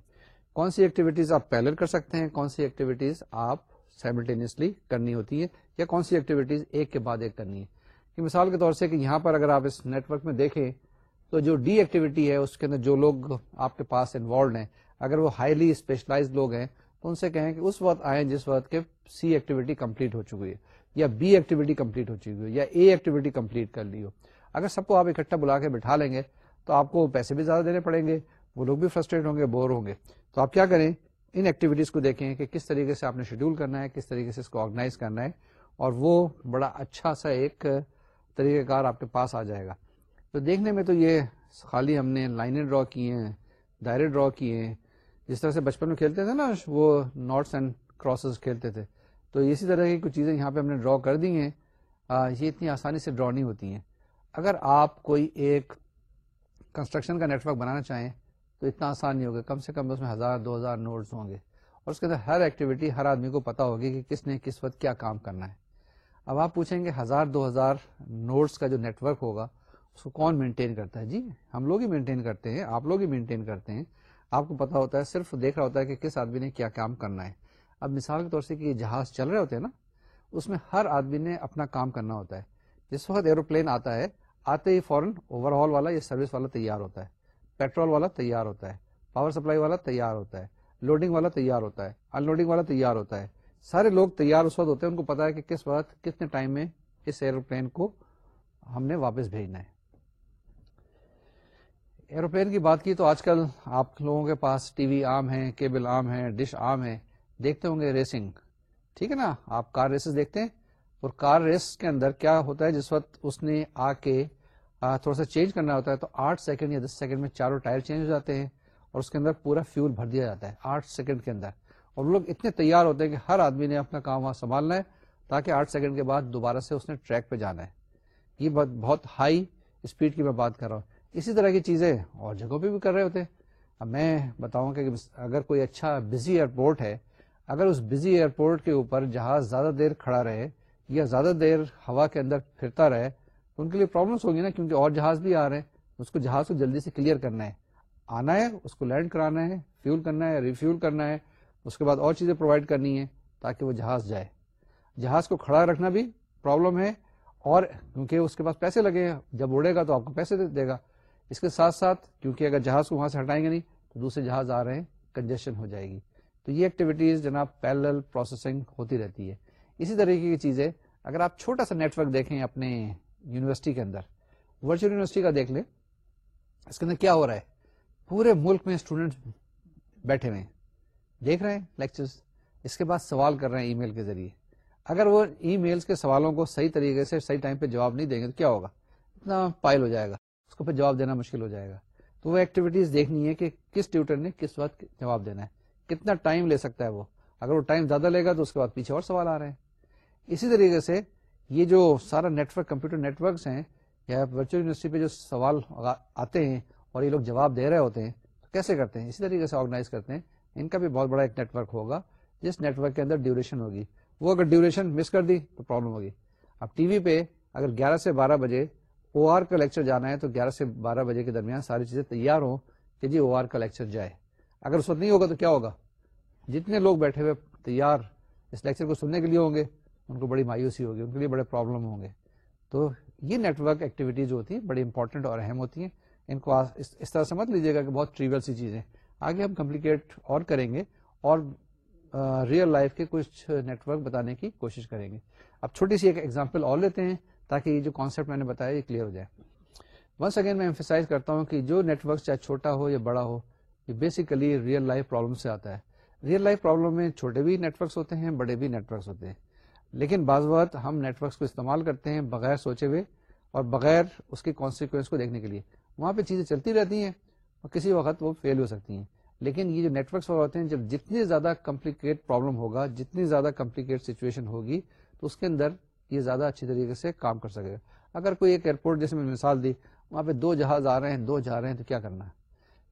کون سی ایکٹیویٹیز آپ پہلے کر سکتے ہیں؟ کون سی ایکٹیویٹیز آپ سائملٹینیسلی کرنی ہوتی ہے یا کون سی ایکٹیویٹیز ایک کے بعد ایک کرنی ہے کہ مثال کے طور سے کہ یہاں پر اگر آپ اس نیٹورک میں دیکھیں تو جو ڈی ایکٹیویٹی ہے، اس کے اندر جو لوگ آپ کے پاس انوالوڈ ہیں، اگر وہ ہائیلی اسپیشلائز لوگ ہیں، تو ان سے کہیں کہ اس وقت آئیں جس وقت کے سی ایکٹیویٹی کمپلیٹ ہو چکی ہے، یا بی ایکٹیویٹی کمپلیٹ ہو چکی ہو یا اے ایکٹیویٹی کمپلیٹ کر لی ہو۔ اگر سب کو آپ اکٹھا بلا کے بٹھا لیں گے، تو آپ کو پیسے بھی زیادہ دینے پڑیں گے، وہ لوگ بھی فرسٹریٹ ہوں گے، بور ہوں گے۔ تو آپ کیا کریں، ان ایکٹیویٹیز کو دیکھیں کہ کس طریقے سے آپ نے شیڈول کرنا ہے، کس طریقے سے اس کو آرگنائز کرنا ہے، اور وہ بڑا اچھا سا ایک طریقہ کار آپ کے پاس آ جائے گا۔ تو دیکھنے میں تو یہ خالی ہم نے لائنیں ڈرا کی ہیں، دائرے ڈرا کیے ہیں۔ جس طرح سے بچپن میں کھیلتے تھے نا، وہ ناٹس اینڈ کراسز کھیلتے تھے۔ تو اسی طرح کی کچھ چیزیں یہاں پہ ہم نے ڈرا کر دی ہیں۔ یہ اتنی آسانی سے ڈرا نہیں ہوتی ہیں۔ اگر آپ کوئی ایک کنسٹرکشن کا نیٹورک بنانا چاہیں تو اتنا آسان نہیں ہوگا۔ کم سے کم اس میں ہزار، دو ہزار نوٹس ہوں گے۔ اور اس کے اندر ہر ایکٹیویٹی، ہر آدمی کو پتا ہوگی کہ کس نے کس وقت کیا کام کرنا ہے۔ اب آپ پوچھیں گے ہزار، دو ہزار نوٹس کا جو نیٹورک ہوگا، اس کو کون مینٹین کرتا ہے؟ جی ہم لوگ ہی مینٹین کرتے ہیں، آپ لوگ ہی مینٹین کرتے ہیں۔ آپ کو پتا ہوتا ہے، صرف دیکھ رہا ہوتا ہے کہ کس آدمی نے کیا کام کرنا ہے۔ اب مثال کے طور سے کہ جہاز چل رہے ہوتے ہیں نا، اس میں ہر آدمی نے اپنا کام کرنا ہوتا ہے۔ جس وقت ایروپلین آتا ہے، آتے ہی فوراً اوور ہال والا یا سروس والا تیار ہوتا ہے۔ پیٹرول والا تیار ہوتا ہے۔ پاور سپلائی والا تیار ہوتا ہے۔ لوڈنگ والا تیار ہوتا ہے۔ ان لوڈنگ والا تیار ہوتا ہے۔ سارے لوگ تیار اس وقت ہوتے ہیں، ان کو پتا ہے کہ کس وقت، کتنے ٹائم میں اس ایروپلین کو ہم نے واپس بھیجنا ہے۔ ایروپلین کی بات کی تو آج کل آپ لوگوں کے پاس ٹی وی عام ہے کیبل عام ہے ڈش عام ہے دیکھتے ہوں گے ریسنگ۔ ٹھیک ہے نا؟ آپ کار ریسز دیکھتے ہیں۔ اور کار ریس کے اندر کیا ہوتا ہے، جس وقت اس نے آ کے تھوڑا سا چینج کرنا ہوتا ہے تو آٹھ سیکنڈ یا دس سیکنڈ میں چاروں ٹائر چینج ہو جاتے ہیں اور اس کے اندر پورا فیول بھر دیا جاتا ہے۔ آٹھ سیکنڈ کے اندر۔ اور لوگ اتنے تیار ہوتے ہیں کہ ہر آدمی نے اپنا کام وہاں سنبھالنا ہے تاکہ آٹھ سیکنڈ کے بعد دوبارہ سے اس نے ٹریک پہ جانا ہے۔ یہ بہت بہت ہائی اسپیڈ کی میں بات کر رہا ہوں۔ اسی طرح کی چیزیں اور جگہوں پہ بھی کر رہے ہوتے ہیں۔ اب میں بتاؤں کہ اگر کوئی اچھا بزی ایئرپورٹ ہے، اگر اس بزی ایئرپورٹ کے اوپر جہاز زیادہ دیر کھڑا رہے یا زیادہ دیر ہوا کے اندر پھرتا رہے تو ان کے لیے پرابلمس ہوگی نا، کیونکہ اور جہاز بھی آ رہے ہیں۔ اس کو جہاز کو جلدی سے کلیئر کرنا ہے۔ آنا ہے، اس کو لینڈ کرانا ہے فیول کرنا ہے ریفیول کرنا ہے۔ اس کے بعد اور چیزیں پرووائڈ کرنی ہے تاکہ وہ جہاز جائے۔ جہاز کو کھڑا رکھنا بھی پرابلم ہے اور کیونکہ اس کے پاس پیسے لگے ہیں، جب اڑے گا تو آپ کو پیسے دے گا۔ اس کے ساتھ ساتھ کیونکہ اگر جہاز کو وہاں سے ہٹائیں گے نہیں تو دوسرے جہاز آ رہے ہیں کنجیشن ہو جائے گی۔ تو یہ ایکٹیویٹیز جناب پیرل پروسیسنگ ہوتی رہتی ہے۔ اسی طریقے کی چیزیں، اگر آپ چھوٹا سا نیٹورک دیکھیں اپنے یونیورسٹی کے اندر ورچوئل یونیورسٹی کا دیکھ لیں۔ اس کے اندر کیا ہو رہا ہے؟ پورے ملک میں اسٹوڈینٹ بیٹھے ہوئے ہیں۔ دیکھ رہے ہیں لیکچرز اس کے بعد سوال کر رہے ہیں ای میل کے ذریعے۔ اگر وہ ای میلز کے سوالوں کو صحیح طریقے سے، صحیح ٹائم پہ جواب نہیں دیں گے تو کیا ہوگا؟ اتنا پائل ہو جائے گا۔ اس کو پھر جواب دینا مشکل ہو جائے گا۔ تو وہ ایکٹیویٹیز دیکھنی ہے کہ کس ٹیوٹر نے کس وقت جواب دینا ہے۔ کتنا ٹائم لے سکتا ہے وہ؟ اگر وہ ٹائم زیادہ لے گا تو اس کے بعد پیچھے اور سوال آ رہے ہیں۔ اسی طریقے سے یہ جو سارا نیٹورک کمپیوٹر نیٹورکس ہیں، یا ورچوئل یونیورسٹی پہ جو سوال آتے ہیں اور یہ لوگ جواب دے رہے ہوتے ہیں، تو کیسے کرتے ہیں؟ اسی طریقے سے آرگنائز کرتے ہیں۔ ان کا بھی بہت بڑا ایک نیٹورک ہوگا، جس نیٹورک کے اندر ڈیوریشن ہوگی۔ وہ اگر ڈیوریشن مس کر دی تو پرابلم ہوگی۔ اب ٹی وی پہ اگر گیارہ سے بارہ بجے او آر کا لیکچر جانا ہے تو گیارہ سے بارہ بجے کے درمیان ساری چیزیں تیار ہوں کہ جی او آر کا لیکچر جائے۔ اگر اس وقت نہیں ہوگا تو کیا ہوگا؟ جتنے لوگ بیٹھے ہوئے تیار اس لیکچر کو سننے کے لیے ہوں گے، ان کو بڑی مایوسی ہوگی، ان کے لیے بڑے پرابلم ہوں گے۔ تو یہ نیٹورک ایکٹیویٹیز جو ہوتی ہیں بڑی امپورٹنٹ اور اہم ہوتی ہیں۔ ان کو اس طرح سمجھ لیجیے گا کہ بہت ٹریول سی چیزیں۔ آگے ہم کمپلیکیٹ اور کریں گے اور ریئل لائف کے کچھ نیٹورک بتانے کی کوشش کریں گے۔ اب چھوٹی سی ایک ایگزامپل اور لیتے ہیں تاکہ یہ جو کانسیپٹ میں نے بتایا یہ کلیئر ہو جائے۔ ونس اگین میں ایمفیسائز کرتا ہوں کہ جو نیٹ ورک چاہے چھوٹا ہو یا بڑا ہو، یہ بیسیکلی ریئل لائف پرابلم سے آتا ہے۔ ریئل لائف پرابلم میں چھوٹے بھی نیٹ ورکس ہوتے ہیں، بڑے بھی نیٹ ورکس ہوتے ہیں۔ لیکن بعض وقت ہم نیٹ ورکس کو استعمال کرتے ہیں بغیر سوچے ہوئے اور بغیر اس کے کانسیکوینس کو دیکھنے کے لیے۔ وہاں پہ چیزیں چلتی رہتی ہیں۔ اور کسی وقت وہ فیل ہو سکتی ہیں۔ لیکن یہ جو نیٹ ورکس ہوتے ہیں، جب جتنی زیادہ کمپلیکیٹ پرابلم ہوگا، جتنی زیادہ کمپلیکیٹ سچویشن ہوگی، تو اس کے اندر یہ زیادہ اچھی طریقے سے کام کر سکے گا۔ اگر کوئی ایک ایئرپورٹ جیسے میں مثال دی، وہاں پہ دو جہاز آ رہے ہیں، دو جا رہے ہیں، تو کیا کرنا ہے؟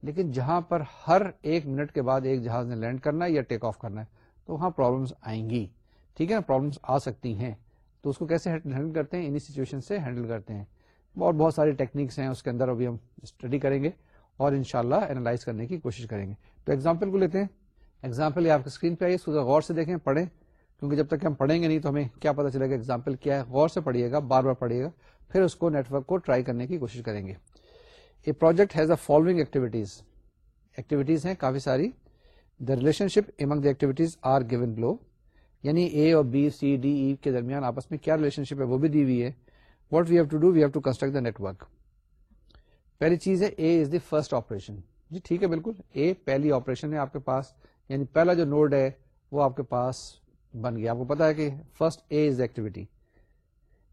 لیکن جہاں پر ہر ایک منٹ کے بعد ایک جہاز نے لینڈ کرنا ہے یا ٹیک آف کرنا ہے، تو وہاں پرابلمس آئیں گی۔ ٹھیک ہے نا پرابلمس آ سکتی ہیں۔ تو اس کو کیسے ہینڈل کرتے ہیں؟ انہیں سچویشن سے ہینڈل کرتے ہیں۔ اور بہت ساری ٹیکنیکس ہیں اس کے اندر، ابھی ہم اسٹڈی کریں گے۔ اور انشاءاللہ شاء اینالائز کرنے کی کوشش کریں گے۔ تو ایگزامپل کو لیتے ہیں۔ ایگزامپل یہ آپ کی اسکرین پہ آئیے ذرا غور سے دیکھیں، پڑھیں۔ کیونکہ جب تک ہم پڑھیں گے نہیں تو ہمیں کیا پتا چلے گا ایگزامپل کیا ہے۔ غور سے پڑھیے گا، بار بار پڑھیے گا، پھر اس کو نیٹ ورک کو ٹرائی کرنے کی کوشش کریں گے۔ یہ project has a following activities activities ہیں کافی ساری۔ The relationship among the activities are given below یعنی اے اور بی سی ڈی ای کے درمیان آپس میں کیا ریلیشن شپ ہے؟ وہ بھی دی ہوئی ہے۔ What we have to do we have to construct the network پہلی چیز ہے اے از دی فرسٹ آپریشن جی ٹھیک ہے، بالکل. اے پہلی آپریشن ہے آپ کے پاس یعنی پہلا جو نوڈ ہے، وہ آپ کے پاس بن گیا. آپ کو پتا ہے کہ first A is activity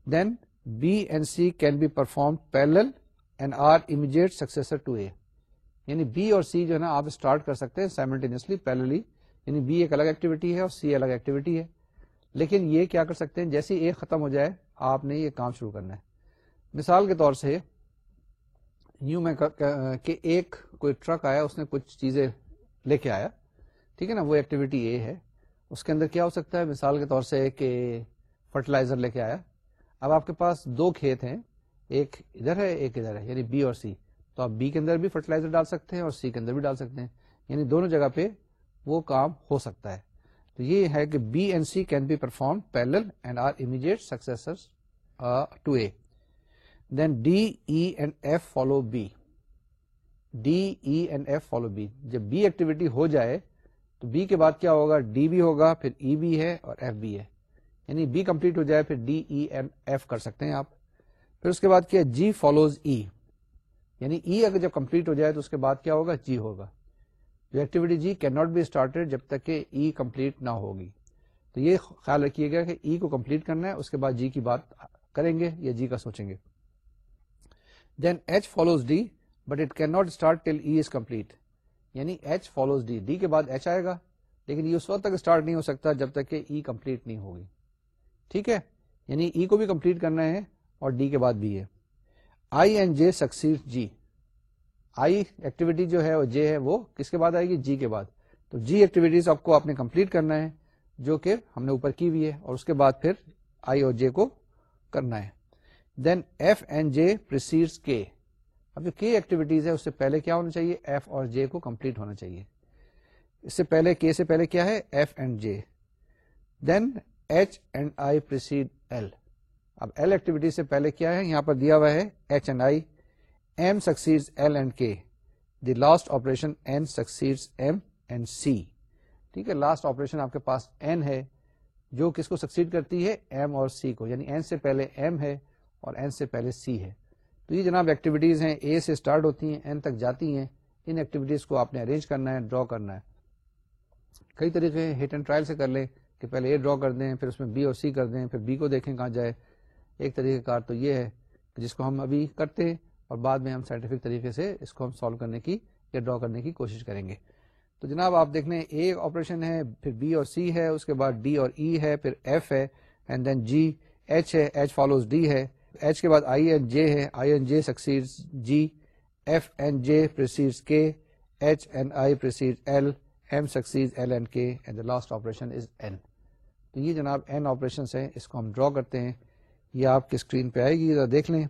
then B and C can be perform parallel and are immediate successor to A یعنی بی اور سی جو ہے نا، آپ اسٹارٹ کر سکتے ہیں سائملٹینسلی پیرلی یعنی بی ایک الگ ایکٹیویٹی ہے اور سی الگ ایکٹیویٹی ہے. لیکن یہ کیا کر سکتے ہیں؟ جیسے ایک ختم ہو جائے، آپ نے یہ کام شروع کرنا ہے. مثال کے طور سے یوں میں کہ ایک کوئی ٹرک آیا، اس نے کچھ چیزیں لے کے آیا۔ ٹھیک ہے نا؟ وہ ایکٹیویٹی اے ہے۔ اس کے اندر کیا ہو سکتا ہے؟ مثال کے طور سے کہ فرٹیلائزر لے کے آیا۔ اب آپ کے پاس دو کھیت ہیں۔ ایک ادھر ہے، ایک ادھر ہے یعنی بی اور سی تو آپ بی کے اندر بھی فرٹیلائزر ڈال سکتے ہیں اور سی کے اندر بھی ڈال سکتے ہیں۔ یعنی دونوں جگہ پہ وہ کام ہو سکتا ہے۔ تو یہ ہے کہ B and C can be perform parallel and are immediate successor to A then D E and F follow B D E and F follow B جب بی ایکٹیویٹی ہو جائے، تو بی کے بعد کیا ہوگا؟ ڈی بھی ہوگا، پھر ای e بھی ہے اور ایف بھی ہے۔ یعنی بی کمپلیٹ ہو جائے، پھر ڈی ای اینڈ ایف کر سکتے ہیں آپ۔ پھر اس کے بعد کیا؟ جی فالوز ای یعنی ای اگر جب کمپلیٹ ہو جائے، تو اس کے بعد کیا ہوگا؟ جی ہوگا۔ جو activity G can not be started جب تک کہ ای e کمپلیٹ نہ ہوگی۔ تو یہ خیال رکھیے گا کہ ای e کو کمپلیٹ کرنا ہے، اس کے بعد جی کی بات کریں گے یا جی کا سوچیں گے۔ Then H follows D but it can not start till E is complete یعنی ایچ فالوز ڈی ڈی کے بعد ایچ آئے گا، لیکن یہ اس وقت تک اسٹارٹ نہیں ہو سکتا جب تک کہ ای e کمپلیٹ نہیں ہوگی۔ ٹھیک ہے؟ یعنی ای e کو بھی کمپلیٹ کرنا ہے اور ڈی کے بعد بھی ہے۔ I and J succeed G I activity جو ہے جے ہے وہ کس کے بعد آئے گی؟ جی کے بعد۔ تو جی ایکٹیویٹیز آپ کو آپ نے کمپلیٹ کرنا ہے، جو کہ ہم نے اوپر کی ہوئی ہے اور اس کے بعد پھر آئی اور جے کو کرنا ہے۔ دین ایف اینڈ جے پرسیڈ کے اب جو کے ایکٹیویٹیز ہے اس سے پہلے کیا ہونا چاہیے؟ ایف اور جے کو کمپلیٹ ہونا چاہیے۔ اس سے پہلے کے سے پہلے کیا ہے؟ F and J then H and I precede L اب ایل ایکٹیویٹی سے پہلے کیا ہے؟ یہاں پر دیا ہوا ہے H and I M succeed L and K the last operation N succeed M and C ٹھیک ہے لاسٹ آپریشن آپ کے پاس این ہے۔ جو کس کو سکسیڈ کرتی ہے؟ ایم اور سی کو۔ یعنی این سے پہلے ایم ہے۔ اور این سے پہلے سی ہے۔ تو یہ جناب ایکٹیویٹیز ہیں اے سے اسٹارٹ ہوتی ہیں این تک جاتی ہیں۔ ان ایکٹیویٹیز کو آپ نے ارینج کرنا ہے ڈرا کرنا ہے۔ کئی طریقے ہیں ہٹ اینڈ ٹرائل سے کر لیں کہ پہلے اے ڈرا کر دیں، پھر اس میں بی اور سی کر دیں، پھر بی کو دیکھیں کہاں جائے۔ ایک طریقہ کار تو یہ ہے کہ جس کو ہم ابھی کرتے ہیں اور بعد میں ہم سائنٹیفک طریقے سے اس کو ہم سالو کرنے کی یا ڈرا کرنے کی کوشش کریں گے۔ تو جناب آپ دیکھ لیں اے آپریشن ہے، پھر بی اور سی ہے، اس کے بعد ڈی اور ای e ہے، پھر ایف ہے اینڈ دین جی ایچ ہے ایچ فالوز ڈی ہے۔ ایچ کے بعد آئی این جے ہے I and J succeed G F and J precede K H and I precede L M succeed L and K and the last operation is N تو یہ جناب N operation ہے اس کو ہم ڈرا کرتے ہیں. یہ آپ کی اسکرین پہ آئے گی. ذرا دیکھ لیں.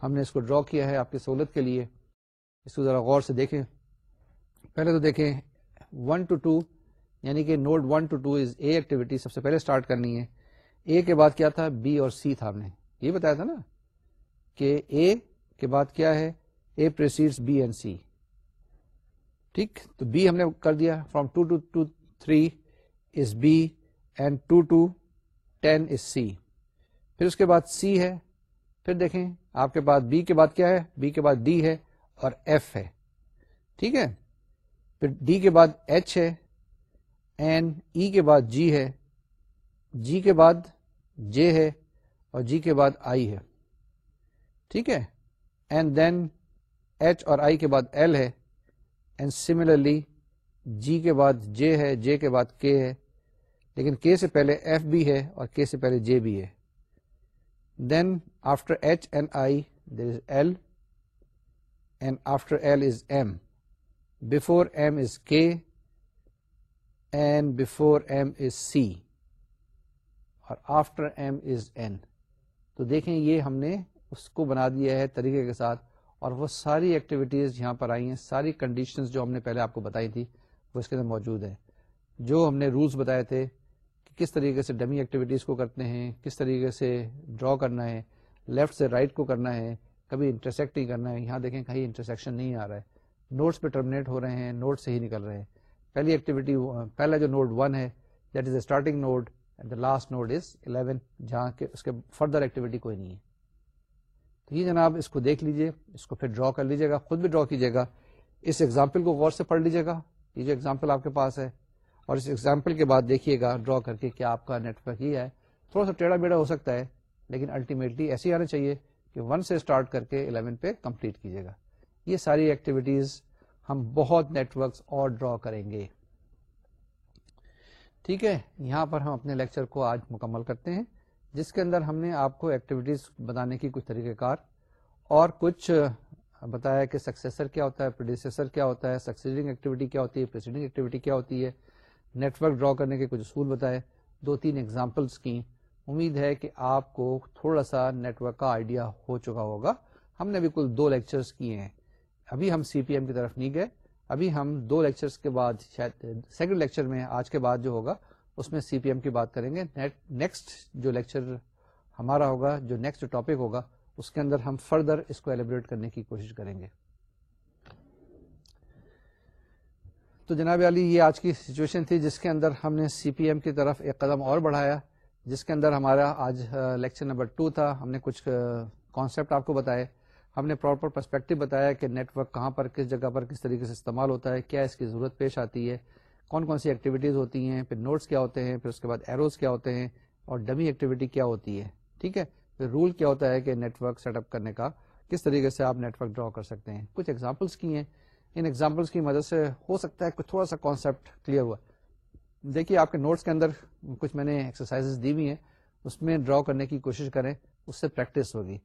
ہم نے اس کو ڈرا کیا ہے آپ کی سہولت کے لیے. اس کو ذرا غور سے دیکھیں. پہلے تو دیکھیں. ون ٹو ٹو یعنی کہ node one to two is A activity سب سے پہلے اسٹارٹ کرنی ہے. اے کے بعد کیا تھا؟ بی اور سی تھا ہم نے. یہ بتایا تھا نا کہ اے کے بعد کیا ہے؟ اے پرسیڈ بی اینڈ سی ٹھیک؟ تو بی ہم نے کر دیا from two two to three is B and two to ten is C پھر اس کے بعد سی ہے، پھر دیکھیں آپ کے پاس بی کے بعد کیا ہے؟ بی کے بعد ڈی ہے اور ایف ہے۔ ٹھیک ہے؟ پھر ڈی کے بعد ایچ ہے این ای e کے بعد جی ہے۔ جی کے بعد جے ہے۔ اور جی کے بعد آئی ہے۔ ٹھیک ہے؟ اینڈ دین ایچ اور آئی کے بعد ایل ہے۔ اینڈ سملرلی جی کے بعد جے ہے جے کے بعد کے ہے۔ لیکن کے سے پہلے ایف بھی ہے اور کے سے پہلے جے بھی ہے۔ Then after H and I there is L and after L is M before M is K and before M is C اور آفٹر ایم از این تو دیکھیں یہ ہم نے اس کو بنا دیا ہے طریقے کے ساتھ اور وہ ساری ایکٹیویٹیز یہاں پر آئی ہیں، ساری کنڈیشنز جو ہم نے پہلے آپ کو بتائی تھی، وہ اس کے اندر موجود ہے جو ہم نے رولس بتائے تھے کہ کس طریقے سے ڈمی ایکٹیویٹیز کو کرتے ہیں، کس طریقے سے ڈرا کرنا ہے لیفٹ سے رائٹ کو کرنا ہے، کبھی انٹرسیکٹ نہیں کرنا ہے۔ یہاں دیکھیں کہیں انٹرسیکشن نہیں آ رہا ہے۔ نوٹس پہ ٹرمنیٹ ہو رہے ہیں نوٹ سے ہی نکل رہے ہیں۔ پہلی ایکٹیویٹی پہلا جو نوڈ ون ہے that is a starting node and the last node is eleven جہاں کے اس کے فردر ایکٹیویٹی کوئی نہیں ہے۔ تو یہ جناب اس کو دیکھ لیجیے، اس کو پھر ڈرا کر لیجیے گا، خود بھی ڈرا کیجیے گا۔ اس ایگزامپل کو غور سے پڑھ لیجیے گا۔ یہ جو ایگزامپل آپ کے پاس ہے۔ اور اس ایگزامپل کے بعد دیکھیے گا ڈرا کر کے کیا آپ کا نیٹ ورک یہ ہے۔ تھوڑا سا ٹیڑھا بیڑا ہو سکتا ہے، لیکن الٹیمیٹلی ایسی آنا چاہیے کہ ون سے اسٹارٹ کر کے الیون پہ کمپلیٹ کیجیے گا۔ یہ ساری ایکٹیویٹیز ہم بہت نیٹورکس اور ڈرا کریں گے۔ ٹھیک ہے، یہاں پر ہم اپنے لیکچر کو آج مکمل کرتے ہیں، جس کے اندر ہم نے آپ کو ایکٹیویٹیز بتانے کی کچھ طریقہ کار اور کچھ بتایا کہ سکسیسر کیا ہوتا ہے پروڈیوسر کیا ہوتا ہے سکسیڈنگ ایکٹیویٹی کیا ہوتی ہے پریسیڈنگ ایکٹیویٹی کیا ہوتی ہے نیٹ ورک ڈرا کرنے کے کچھ اصول بتائے، دو تین ایگزامپلس کی۔ امید ہے کہ آپ کو تھوڑا سا نیٹ ورک کا آئیڈیا ہو چکا ہوگا۔ ہم نے ابھی کل دو لیکچرز کیے ہیں۔ ابھی ہم سی پی ایم کی طرف نہیں گئے۔ ابھی ہم دو لیکچرز کے بعد شاید سیکنڈ لیکچر میں آج کے بعد جو ہوگا، اس میں سی پی ایم کی بات کریں گے۔ نیکسٹ جو لیکچر ہمارا ہوگا، جو نیکسٹ ٹاپک ہوگا، اس کے اندر ہم فردر اس کو ایلیبریٹ کرنے کی کوشش کریں گے۔ تو جناب علی، یہ آج کی سچویشن تھی جس کے اندر ہم نے سی پی ایم کی طرف ایک قدم اور بڑھایا، جس کے اندر ہمارا آج لیکچر نمبر ٹو تھا۔ ہم نے کچھ کانسیپٹ آپ کو بتائے۔ ہم نے پراپر پرسپیکٹو بتایا کہ نیٹ ورک کہاں پر کس جگہ پر کس طریقے سے استعمال ہوتا ہے، کیا اس کی ضرورت پیش آتی ہے، کون کون سی ایکٹیویٹیز ہوتی ہیں، پھر نوٹس کیا ہوتے ہیں، پھر اس کے بعد ایروز کیا ہوتے ہیں اور ڈمی ایکٹیویٹی کیا ہوتی ہے، ٹھیک ہے؟ پھر رول کیا ہوتا ہے کہ نیٹ ورک سیٹ اپ کرنے کا کس طریقے سے آپ نیٹ ورک ڈرا کر سکتے ہیں؟ کچھ ایگزامپلس کی ہیں۔ ان ایگزامپلس کی مدد سے ہو سکتا ہے کہ تھوڑا سا کانسیپٹ کلیئر ہوا۔ دیکھیے آپ کے نوٹس کے اندر کچھ میں نے ایکسرسائز دی ہوئی ہیں، اس میں ڈرا کرنے کی کوشش کریں، اس سے پریکٹس ہوگی۔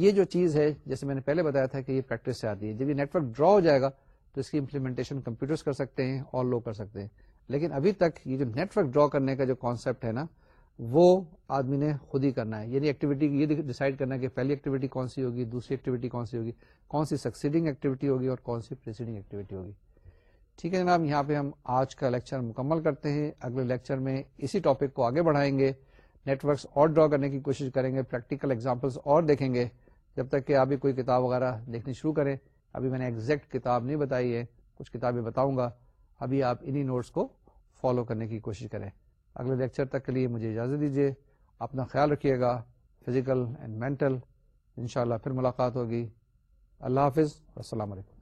یہ جو چیز ہے، جیسے میں نے پہلے بتایا تھا کہ یہ پریکٹس سے آتی ہے۔ جب یہ نیٹ ورک ڈرا ہو جائے گا، تو اس کی امپلیمنٹیشن کمپیوٹر کر سکتے ہیں اور لوگ کر سکتے ہیں۔ لیکن ابھی تک یہ جو نیٹ ورک ڈرا کرنے کا جو کانسیپٹ ہے نا، وہ آدمی نے خود ہی کرنا ہے۔ یعنی ایکٹیویٹی یہ ڈیسائڈ کرنا ہے کہ پہلی ایکٹیویٹی کون سی ہوگی، دوسری ایکٹیویٹی کون سی ہوگی، کون سی سکسیڈنگ ایکٹیویٹی ہوگی اور کون سی پریسیڈنگ ایکٹیویٹی ہوگی۔ ٹھیک ہے جناب، یہاں پہ ہم آج کا لیکچر مکمل کرتے ہیں۔ اگلے لیکچر میں اسی ٹاپک کو آگے بڑھائیں گے۔ نیٹ ورکس اور ڈرا کرنے کی کوشش کریں گے پریکٹیکل ایگزامپلس اور دیکھیں گے۔ جب تک کہ ابھی کوئی کتاب وغیرہ دیکھنی شروع کریں، ابھی میں نے ایگزیکٹ کتاب نہیں بتائی ہے، کچھ کتابیں بتاؤں گا۔ ابھی آپ انہی نوٹس کو فالو کرنے کی کوشش کریں۔ اگلے لیکچر تک کے لیے مجھے اجازت دیجیے اپنا خیال رکھیے گا فزیکل اینڈ مینٹل انشاءاللہ پھر ملاقات ہوگی۔ اللہ حافظ السلام علیکم۔